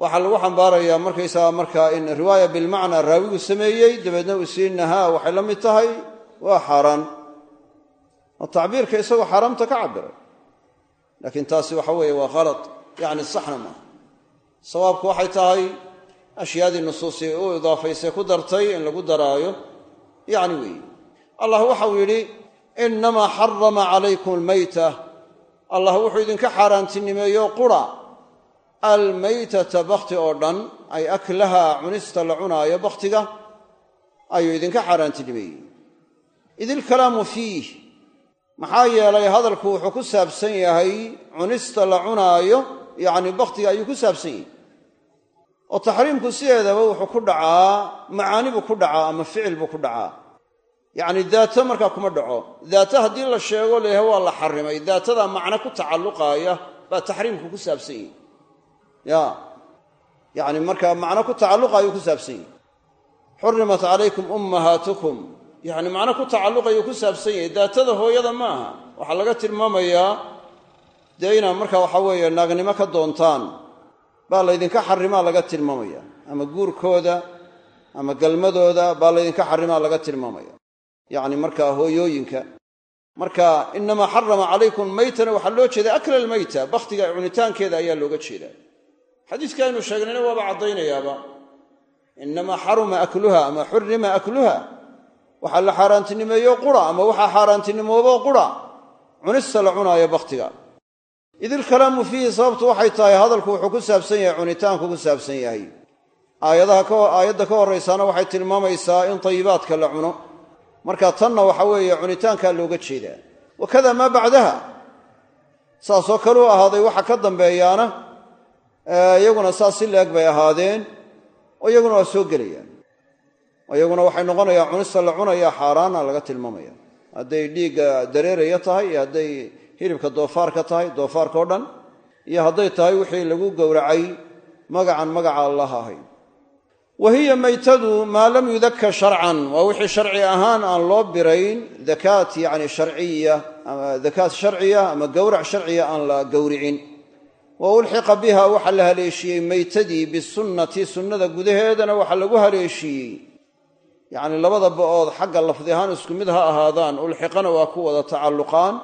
waxaa lagu xambaarayaa markaysaga markaa in riwaaya bilmacnaa raawigu sameeyey dabeedna uu sii waxay la mid tahay waa xaaraan. Oo tacbiirka isagoo xaaraamta ka cabiray laakiin taasi waxa weeye waa khalad yacni saxna maaha sawaabku waxay tahay ashyaadii nusuusi u idaafaysay ku dartay in lagu daraayo yacni weeye allah waxau yidhi innamaa xarama calaykum almayta allah wuxuu idinka xaaraantinimeeyo qura almaytata bakhti oo dhan ay aklaha cunista la cunaayo bakhtiga ayuu idinka xaaraantinimeeyey id ilkalaamu fiih maxaa yeelay hadalku wuxuu ku saabsan yahay cunista la cunaayo yacni bakhtiga ayuu ku saabsan yahay oo taxriimku sideedaba wuxuu ku dhacaa macaani buu ku dhacaa ama ficil buu ku dhacaa yacni daato markaa kuma dhaco. Daato haddii la sheego leeyahay waa la xarimay. Daatada macno ku tacalluqaaya baa taxriimku ku saabsan yahi ya. Yacni markaa macno ku tacalluqaayuu ku saabsan yahi xurimat calaykum ummahaatukum. Yacni macno ku tacalluqayuu ku saabsan yahay daatada hooyada ma aha waxaa laga tilmaamayaa dee inaad markaa waxa weeye naagnimo ka doontaan. Baa laydinka xarimaa laga tilmaamaya. Ama guurkooda ama galmadooda baa laydinka xarimaa laga tilmaamaya yacni markaa hooyooyinka. Marka inamaa xarama calaykum maytana waxaa loo jeeda akla almayta bakhtiga cunitaankeeda ayaa looga jeedaa. Xadiiska aynu sheegnayna waaba caddaynayaaba inamaa xaruma akluha ama xurima akluha. Waxaa la xaaraantinimeeyo qura ama waxaa xaaraantinimoobo qura. Cunista la cunaayo bakhtiga. Id ilkalaamu fiihi sababtu waxay tahay hadalku wuxuu ku saabsan yahay cunitaanku ku saabsan yahay. Aayadda ka horraysaana waxay tilmaamaysaa in tayibaadka la cuno marka tanna waxa weeye cunitaankaa looga jeedaa. Wakada maa bacdaha. Saasoo kaleu ahaaday waxa ka dambeeyaana iyaguna saas si la-eg bay ahaadeen oo iyaguna waa soo gelayaan. Oo iyaguna waxay noqonayaan cunista la cunaya xaaraana laga tilmaamaya. Hadday dhiigga dareeraya tahay iyo hadday hilibka doofaarka tahay doofaarka o dhan iyo hadday tahay wixii lagu gowracay magacan magaca allah ahayn wa hiya maytadu maa lam yudaka sharcan waa wixii sharci ahaan aan loo birayn dakaat yani sharciya dakaat sharciya ama gowrac sharciya aan la gowricin wa ulxiqa biha waxaa la haleeshiiyey maytadii bisunnati sunnada gudaheedana waxaa lagu haleeshiiyey yacni labada ba'ood xagga lafdi ahaan isku mid ha ahaadaan ulxiqana waa ku wada tacalluqaan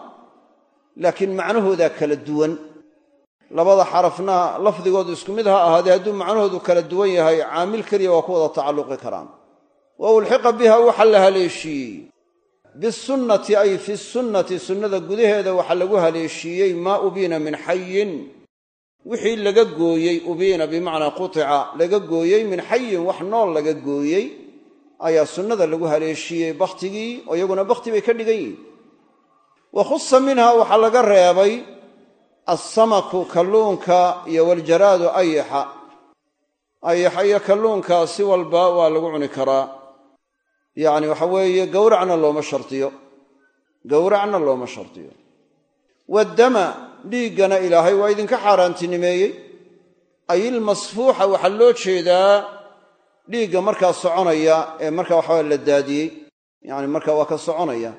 laakiin macnahoodaa kala duwan labada xarafna lafdigoodu isku mid ha ahaadee hadduu macnahoodu kala duwan yahay caamil keliya waa ku wada tacalluqi karaan. Wa ulxiqa biha waxaa la haleeshiiyey bisunnati ay fi sunnati sunnada gudaheeda waxaa lagu haleeshiiyey maa ubiina min xayin. Wixii laga gooyey ubiina bimacnaa qutica laga gooyey min xayin wax nool laga gooyey ayaa sunnada lagu haleeshiiyey bakhtigii iyaguna bakhti bay ka dhigan yihiin wa khusa minha waxaa laga reebay assamaku kalluunka iyo waljaraadu ayaxa ayaxa iyo kalluunka si walba waa lagu cuni karaa. Yacni waxa weeye gowracna looma shardiyo gowracna looma shardiyo waddama dhiiggana ilaahay waa idinka xaaraantinimeeyey. Ay ilmasfuuxa waxaa loo jeedaa dhiigga markaa soconaya ee markaa waxaa la daadiyey. Yani markaa waa ka soconaya.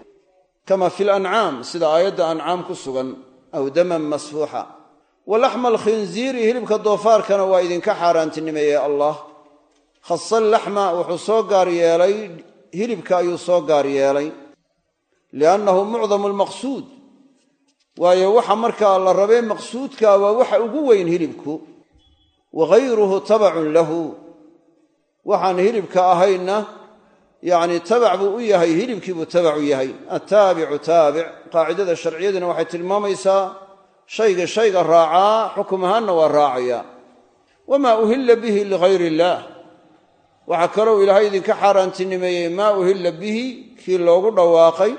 Kama fi lancaam sida aayadda ancaam ku sugan aw daman masfuuxa. Wa laxma alkhinziiri hilibka doofaarkana waa idinka xaaraantinimeeyey allah. Khasa laxma wuxuu soo gaar yeelay hilibka ayuu soo gaar yeelay. Liannahu mucdamu lmaqsuud waayo waxa markaa la rabee maqsuudka waa waxa ugu weyn hilibku. Wa gayruhu tabacun lahu. Waxaan hilibka ahayna yacni tabac buu u yahay hilibkiibuu tabac u yahay. Attaabicu taabic. Qaacidada sharciyaduna waxay tilmaamaysaa shayga shayga raacaa xukum ahaanna waa raacaya. Wamaa uhilla bihi ligayr illaah waxaa kalou ilaahay idinka xaaraantinimeeyey maa uhilla bihi kii loogu dhawaaqay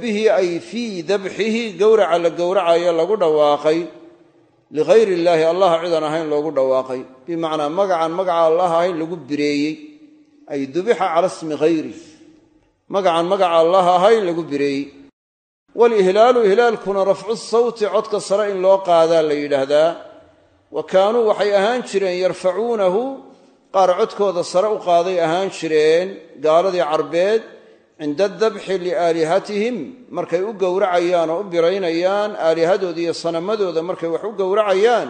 bihi ay fii dabxihi gowraca la gowracayo lagu dhawaaqay. Ligayr illaahi allah cidaan ahayn loogu dhawaaqay. Bimacnaa magacan magaca allah ahayn lagu bireeyey ay dubixa cala smi hayri magacan magaca allah ahayn lagu bireeyey walihlaalu ihlaalkuna rafcu sawti codka sare in loo qaadaa la yidhaahdaa. Wa kaanuu waxay ahaan jireen yarfacuunahu qaar codkooda sare u qaaday ahaan jireen gaaladii carbeed cinda adabxi liaalihatihim markay u gowracayaan oo u biraynayaan aalihadooda iyo sanamadooda markay wax u gowracayaan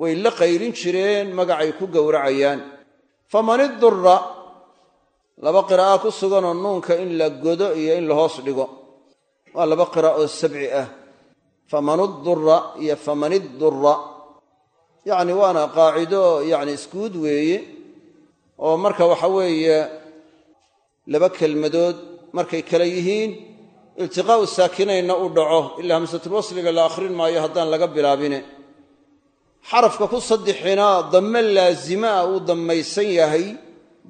way la qaylin jireen magacay ku gowracayaan. Faman idura laba qira'a ku suganoo nuunka in la godo iyo in la hoos dhigo. Waa laba qira oo sabci ah. Faman idura iyo faman idura yacni waana qaacido yacni iskuud weeye oo marka waxa weeye laba kelmadood markay kale yihiin iltiqaa'u saakinaynna u dhaco. Ilaa hamsatulwasliga la akhrin maayo haddaan laga bilaabine. Xarafka ku saddexina damme laazimaa uu dammaysan yahay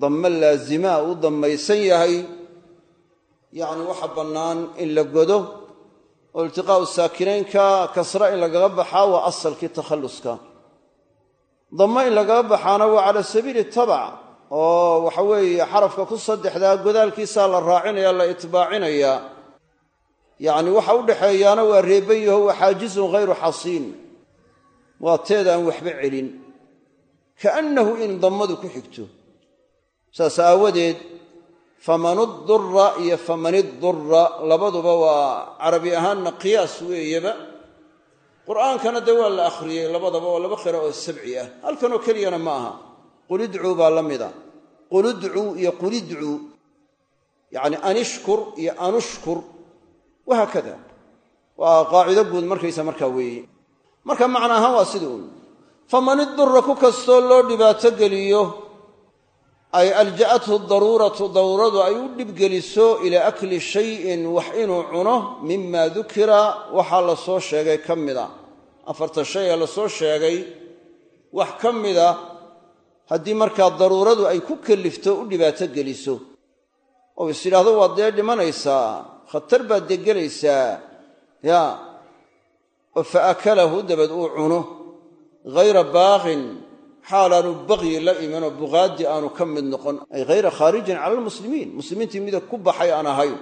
damme laazimaa uu dammaysan yahay. Yacni waxa bannaan in la godo oo iltiqaa'u saakinaynka kasra in lagaga baxaa waa asalkii takhalluska. Dammo in lagaga baxaana waa cala sabiili tabac oo waxa weeye xarafka ku saddexdaa godaalkiisaa la raacinaya la itbaacinayaa. Yacni waxa u dhexeeyaana waa reeban yaho waa xaajizun hayru xasiin. Waa teed aan waxba celin. Kaannahu in dammadu ku xigto saas aawadeed faman idura iyo faman idura labaduba waa carabi ahaanna qiyaas weeyaba. Qur'aankana dee waa la akhriyey labadaba waa laba qira oo sabci ah. Halkanoo keliyana ma aha. Qul idcuu baa la mida. Qul idcuu iyo qul idcuu. Yacni anishkur iyo anushkur wahaakada waa qaacido guud markaysa markaa weeye marka macna ahaan waa sidii un. Faman idura ku kastoo loo dhibaato geliyo ay alja'athu daruuratu daruuradu ay u dhibgeliso ilaa akli shayin wax inuu cuno mima dukira waxaa la soo sheegay ka mida afarta shay ee la soo sheegay wax ka mida haddii markaa daruuradu ay ku kalifto u dhibaato geliso. Oo is yidhaahdo waad dee dhimanaysaa? Khatar baad dee gelaysaa ya oo fa akalahu dabad uu cuno hayra baaqin xaalaanu baqyi la imanoo buqaadi aanu ka mid noqon ay hayra khaarijin cala almuslimiin. Muslimiintii mida ku baxay aan ahayn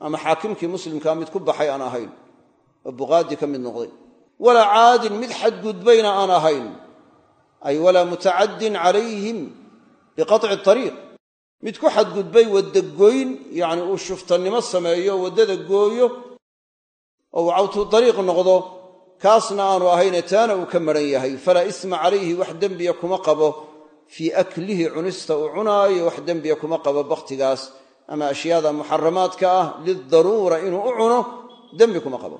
ama xaakimkii muslimkaa mid ku baxay aan ahayn oo buqaadi ka mid noqday. Walaa caadin mid xadgudbayna aan ahayn ay walaa mutacaddin calayhim biqaطci ariiq mid ku xadgudbay waddagoyn yacni uu shuftannimo sameeyo waddada gooyo oo cawtu dariiq noqdo kaasna aanu ahayne taana uu ka maran yahay falaa isma calayhi wax dembiya kuma qabo. Fii aklihi cunista uu cunaayo wax dembiya kuma qabo bakhtigaas. Ama ashyaada muxaramaadka ah lidaruura inuu u cuno dembi kuma qabo.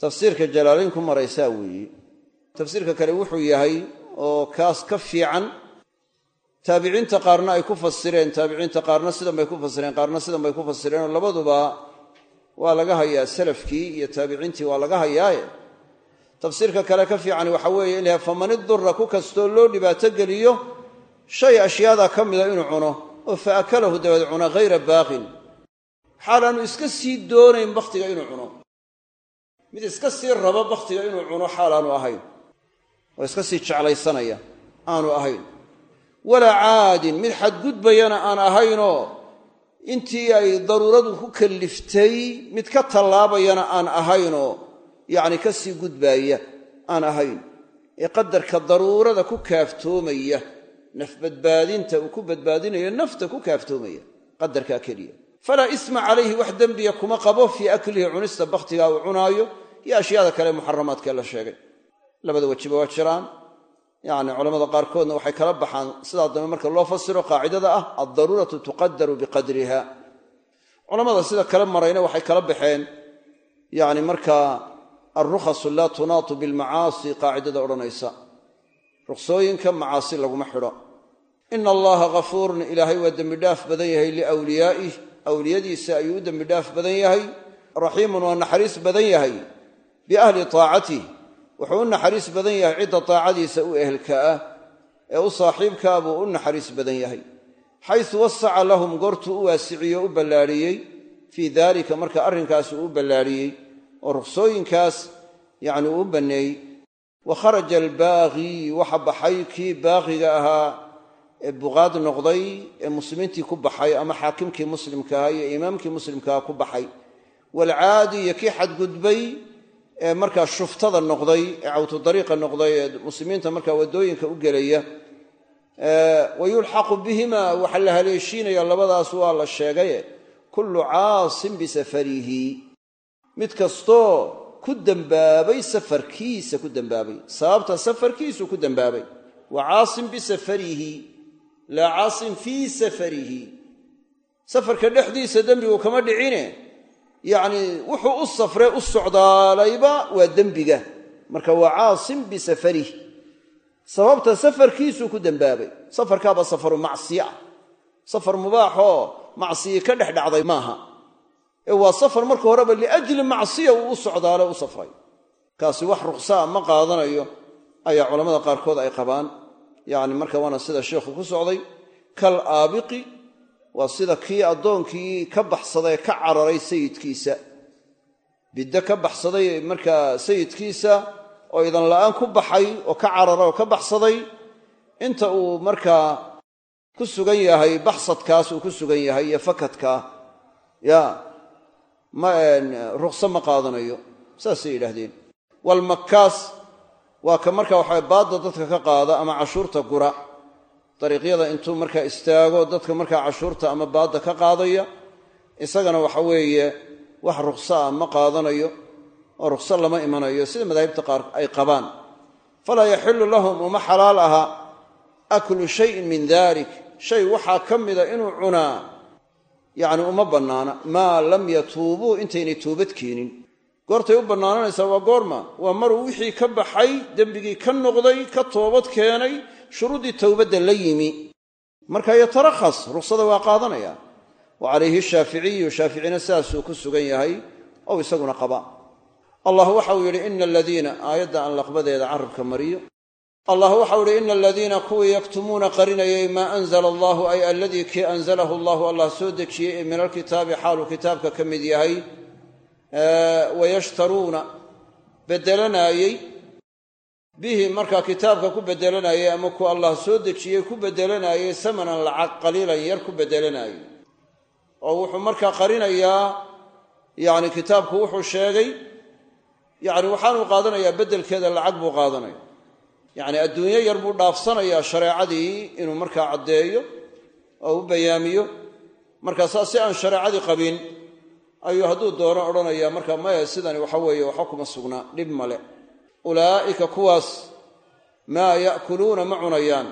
Tafsiirka jalaalayn ku maraysaa weeye tafsiirka kale wuxuu yahay oo kaas ka fiican. Taabiciinta qaarna ay ku fasireen taabiciinta qaarna sidan bay ku fasireen qaarna sidan bay ku fasireen oo labaduba waa laga hayaa salafkii iyo taabiciintii waa laga hayaaye tafsiirka kale ka fiican waxa weeye in faman idura ku kastoo loo dhibaato geliyo shay ashyaadaa ka mida inuu cuno oo fa akalahu dabeed cuna hayra baaqin. Xaalaanu iska sii doonayn bakhtiga inuu cuno. Mid iska sii rabo bakhtiga inuu cuno xaalaanu ahayn oo iska sii jeclaysanaya aanu ahayn. Walaa caadin mid xadgudbayana aan ahaynoo intii ay daruuradu ku kalliftay mid ka tallaabayana aan ahaynoo yacni ka sii gudbaaya aan ahayn. Ee qadarka daruurada ku kaaftoomaya naf badbaadinta uu ku badbaadinayo nafta ku kaaftoomaya qadarkaa keliya. Falaa isma calayhi wax dembiya kuma qabo fii aklihi cunista bakhtigaa uu cunaayo. Iyo ashyaada kale muxaramaadkee la sheegay. Labada wejiba waa jiraan. Yacni culamada qaarkoodna waxay kala baxaan sidaa dambe marka loo fasiro qaacidada ah addaruuratu tuqadaru biqadriha. Culamada sida kale marayna waxay kala baxeen. Yacni markaa alrukhasu laa tunaatu bilmacaasi qaacidada odhanaysa ruksooyinka macaasi laguma xidho ina allaha ghafuurun ilaahay waa dembidhaaf badan yahay liwliyaa'ih awliyadiisa ayuu u dembidhaaf badan yahay raxiimun waa naxariis badan yahay biahli taacatih wuxuu u naxariis badan yahay cidda taacadiisa u ehelka ah ee u saaxiibkaa buu u naxariis badan yahay xaysu wasaca lahum goortuu u waasiciyo u ballaadhiyey fii daalika marka arrinkaasi uu u ballaadhiyey oo ruksooyinkaas yacni uu banneeyey. Wa kharaja albaaqii waxa baxay kii baaqiga ahaa ee buqaad noqday ee muslimiintii ku baxay ama xaakimkii muslimkaha iyo imaamkii muslimkaha ku baxay. Waalcaadi iyo kii xadgudbay ee markaa shuftada noqday ee cawtu dariiqa noqday ee muslimiinta markaa waddooyinka u gelaya. Wa yulxaqu bihima waxaa la haleeshiinaya labadaas waa la sheegaye kullu caasin bisafarihi mid kastoo ku dembaabay safarkiisa ku dembaabay sababta safarkiisuu ku dembaabay wa caasin bisafarihi laa caasin fii safarihi. Safarka dhexdiisa dembigu kama dhicine. Yacnii wuxuu u safree u socdaalayba waa dembiga. Marka waa caasin bisafarih sababta safarkiisuu ku dembaabay safarkaaba safaru macsiya. Safar mubaaxoo macsiyi ka dhex dhacday maaha waa safar marka horeba liajli macsiya uu u socdaale u safray. Kaasi wax ruqsaa ma qaadanayo ayaa culammada qaarkood ay qabaan. Yacni marka waana sida sheikhu ku socday kal aabiqi waa sida kii addoonkii ka baxsaday ka cararay sayidkiisa. Biddo ka baxsaday markaa sayidkiisa oo idan la'aan ku baxay oo ka cararay oo ka baxsaday inta uu markaa ku sugan yahay baxsadkaas uu ku sugan yahay iyo fakadka. Ya ruqso ma qaadanayo. Saasay yidhaahdeen. Walmakkaas waa ka marka waxaa baadda dadka ka qaada ama cashuurta gura. Dariiqyada intuu markaa istaago dadka markaa cashuurta ama baadda ka qaadaya isagana waxa weeye wax ruqso ah ma qaadanayo oo ruqso lama imanayo. Sida madaahibta qaar ay qabaan. Falaa yaxillu lahum uma xalaal aha aklu shayin min dalik shay waxaa ka yacni uma bannaana. Maa lam yatuubuu intaynay toobad keenin. Goortay u bannaananaysaa waa goorma. Waa maruu wixii ka baxay dembigii ka noqday ka toobad keenay shuruuddii towbadda la yimi. Marka yatarakhas ruqsada waa qaadanaya. Wa calayhi shaaficiyu shaaficina sidaasuu ku sugan yahay ow isaguna qaba. Allah waxau yidhi ina aladiina aayadda aan laqbadeeda carabka mariyo allah waxau yidhi ina aladiina kuwii yaktumuuna qarinayay maa anzala allahu ay aladii kii anzalahu allahu allah soo dejiyey ee min alkitaabi xaaluu kitaabka ka mid yahay wayashtaruuna bedelanaayey bihi markaa kitaabka ku bedelanayay ama ku allah soo dejiyey ku bedelanayay samanan lacag qaliilan yar ku bedelanaayey oo wuxuu markaa qarinayaa yacni kitaabku wuxuu sheegay yacni waxaanuu qaadanayaa beddelkeeda lacag buu qaadanaya yacni adduunyo yar buu dhaafsanayaa shareecadii inuu markaa caddeeyo oo u bayaamiyo. Markaasaa si aan shareecadii qabin ayuu hadduu doono odhanayaa markaa maya sidani waxa weeye waxba kuma sugnaa dhib male ulaa'ika kuwaas maa ya'kuluuna ma cunayaan.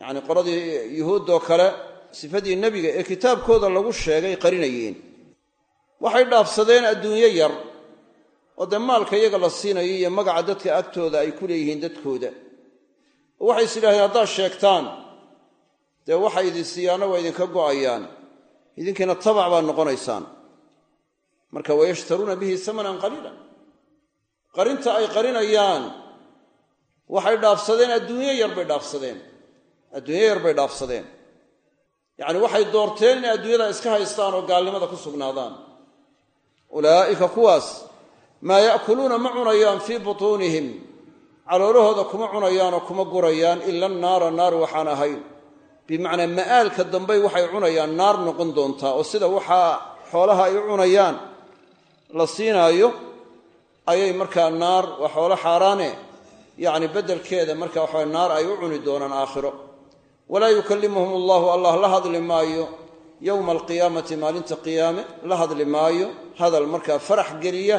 Yacni qoladii yuhuuddoo kale sifadii nebiga ee kitaabkooda lagu sheegay qarinayeen. Waxay dhaafsadeen adduunyo yar oo dee maalka iyaga la siinayo iyo magaca dadka agtooda ay ku leeyihiin dadkooda. Oo waxay is yidhahdeen haddaad sheegtaan dee waxay idin siiyaanna waa idinka go'ayaan. Idinkiina tabac baad noqonaysaan. Marka wayashtaruuna bihi samanan qaliilan. Qarinta ay qarinayaan waxay dhaafsadeen adduunyo yar bay dhaafsadeen. Adduunyo yar bay dhaafsadeen. Yacni waxay doorteen inay adduunyada iska haystaan oo gaalnimada ku sugnaadaan. Ulaa'ika kuwaas maa ya'kuluuna ma cunayaan fii butuunihim. Caloolahooda kuma cunayaan oo kuma gurayaan ila naara naar waxaan ahayn. Bimacnaa ma'aalka dambey waxay cunayaan naar noqon doontaa oo sida waxaa xoolaha ay u cunayaan la siinaayo ayay markaa naar waa xoolo xaaraane. Yacni beddelkeeda marka waxaa naar ay u cuni doonaan aakhiro. Walaa yukallimuhum allahu allah la hadli maayo. Yowma alqiyaamati maalinta qiyaame la hadli maayo. Hadal markaa farax geliya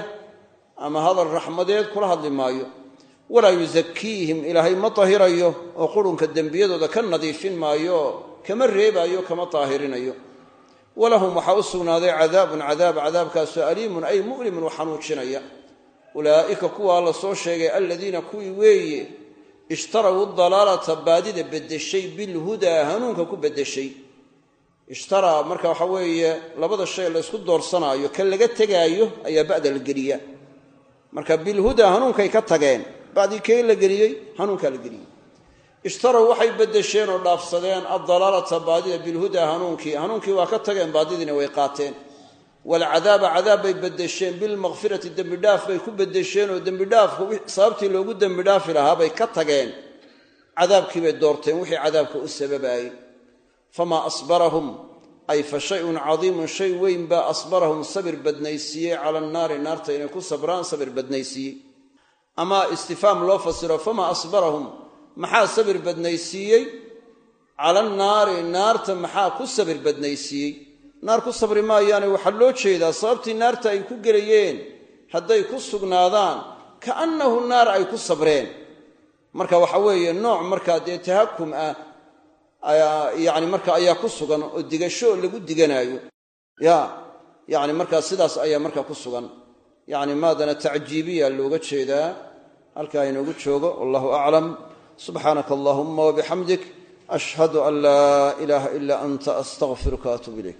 ama hadal raxmadeed kula hadli maayo. Walaa yusakiihim ilaahay ma tahirayo oo qurunka dembiyadooda ka nadiifin maayo kama reebaayo kama taahirinayo. Walahum waxaa u sugnaaday cadaabun cadaab cadaabkaasoo aliimun ay mu'limun u ulaa'ika kuwaa la soo sheegay aladiina kuwii weeye ishtaraw dalaalata baadida beddeshay bilhudaa hanuunka ku beddeshay. Ishtaraa marka waxa weeye labada shay laysku doorsanaayo ka laga tegaayo ayaa ba'da la geliya marka bilhudaa hanuunkay ka tageen bacdii kee la geliyey? Hanuunkaa la geliyey. Ishtaraw waxay beddesheen oo dhaafsadeen addalaalata baadida bilhudaa hanuunkii. Hanuunkii waa ka tageen baadidiina way qaateen. Walcadaaba cadaab bay beddesheen. Bilmakfirati dembidhaaf bay ku beddesheen oo dembidhaafku sababtii loogu dembidhaafi lahaa bay ka tageen. Cadaabkii bay doorteen wixii cadaabka u sababaayey. Famaa asbarahum ay fa shayun cadiimun shay weyn baa asbarahum sabir badnaysiiyey cala annaari naarta inay ku sabraan sabir badnaysiiyey ama istifaam loo fasiro famaa asbarahum maxaa sabir badnaysiiyey cala annaari naarta maxaa ku sabir badnaysiiyey naar ku sabri maayaane waxaa loo jeedaa sababtii naarta ay ku gelayeen hadday ku sugnaadaan kaannahu naar ay ku sabreen. Marka waxa weeye nooc markaa dee tahakum ah yani marka ayaa ku sugan oo digasho lagu diganaayo. Ya yani markaa sidaas ayaa markaa ku sugan. Yani maadana tacjiibiya looga jeedaa halkaa inoogu joogo wallahu aclam subxaanaka allahuma wabixamdik ashhadu an laa ilaaha ila anta astaqfiruka atub ilayk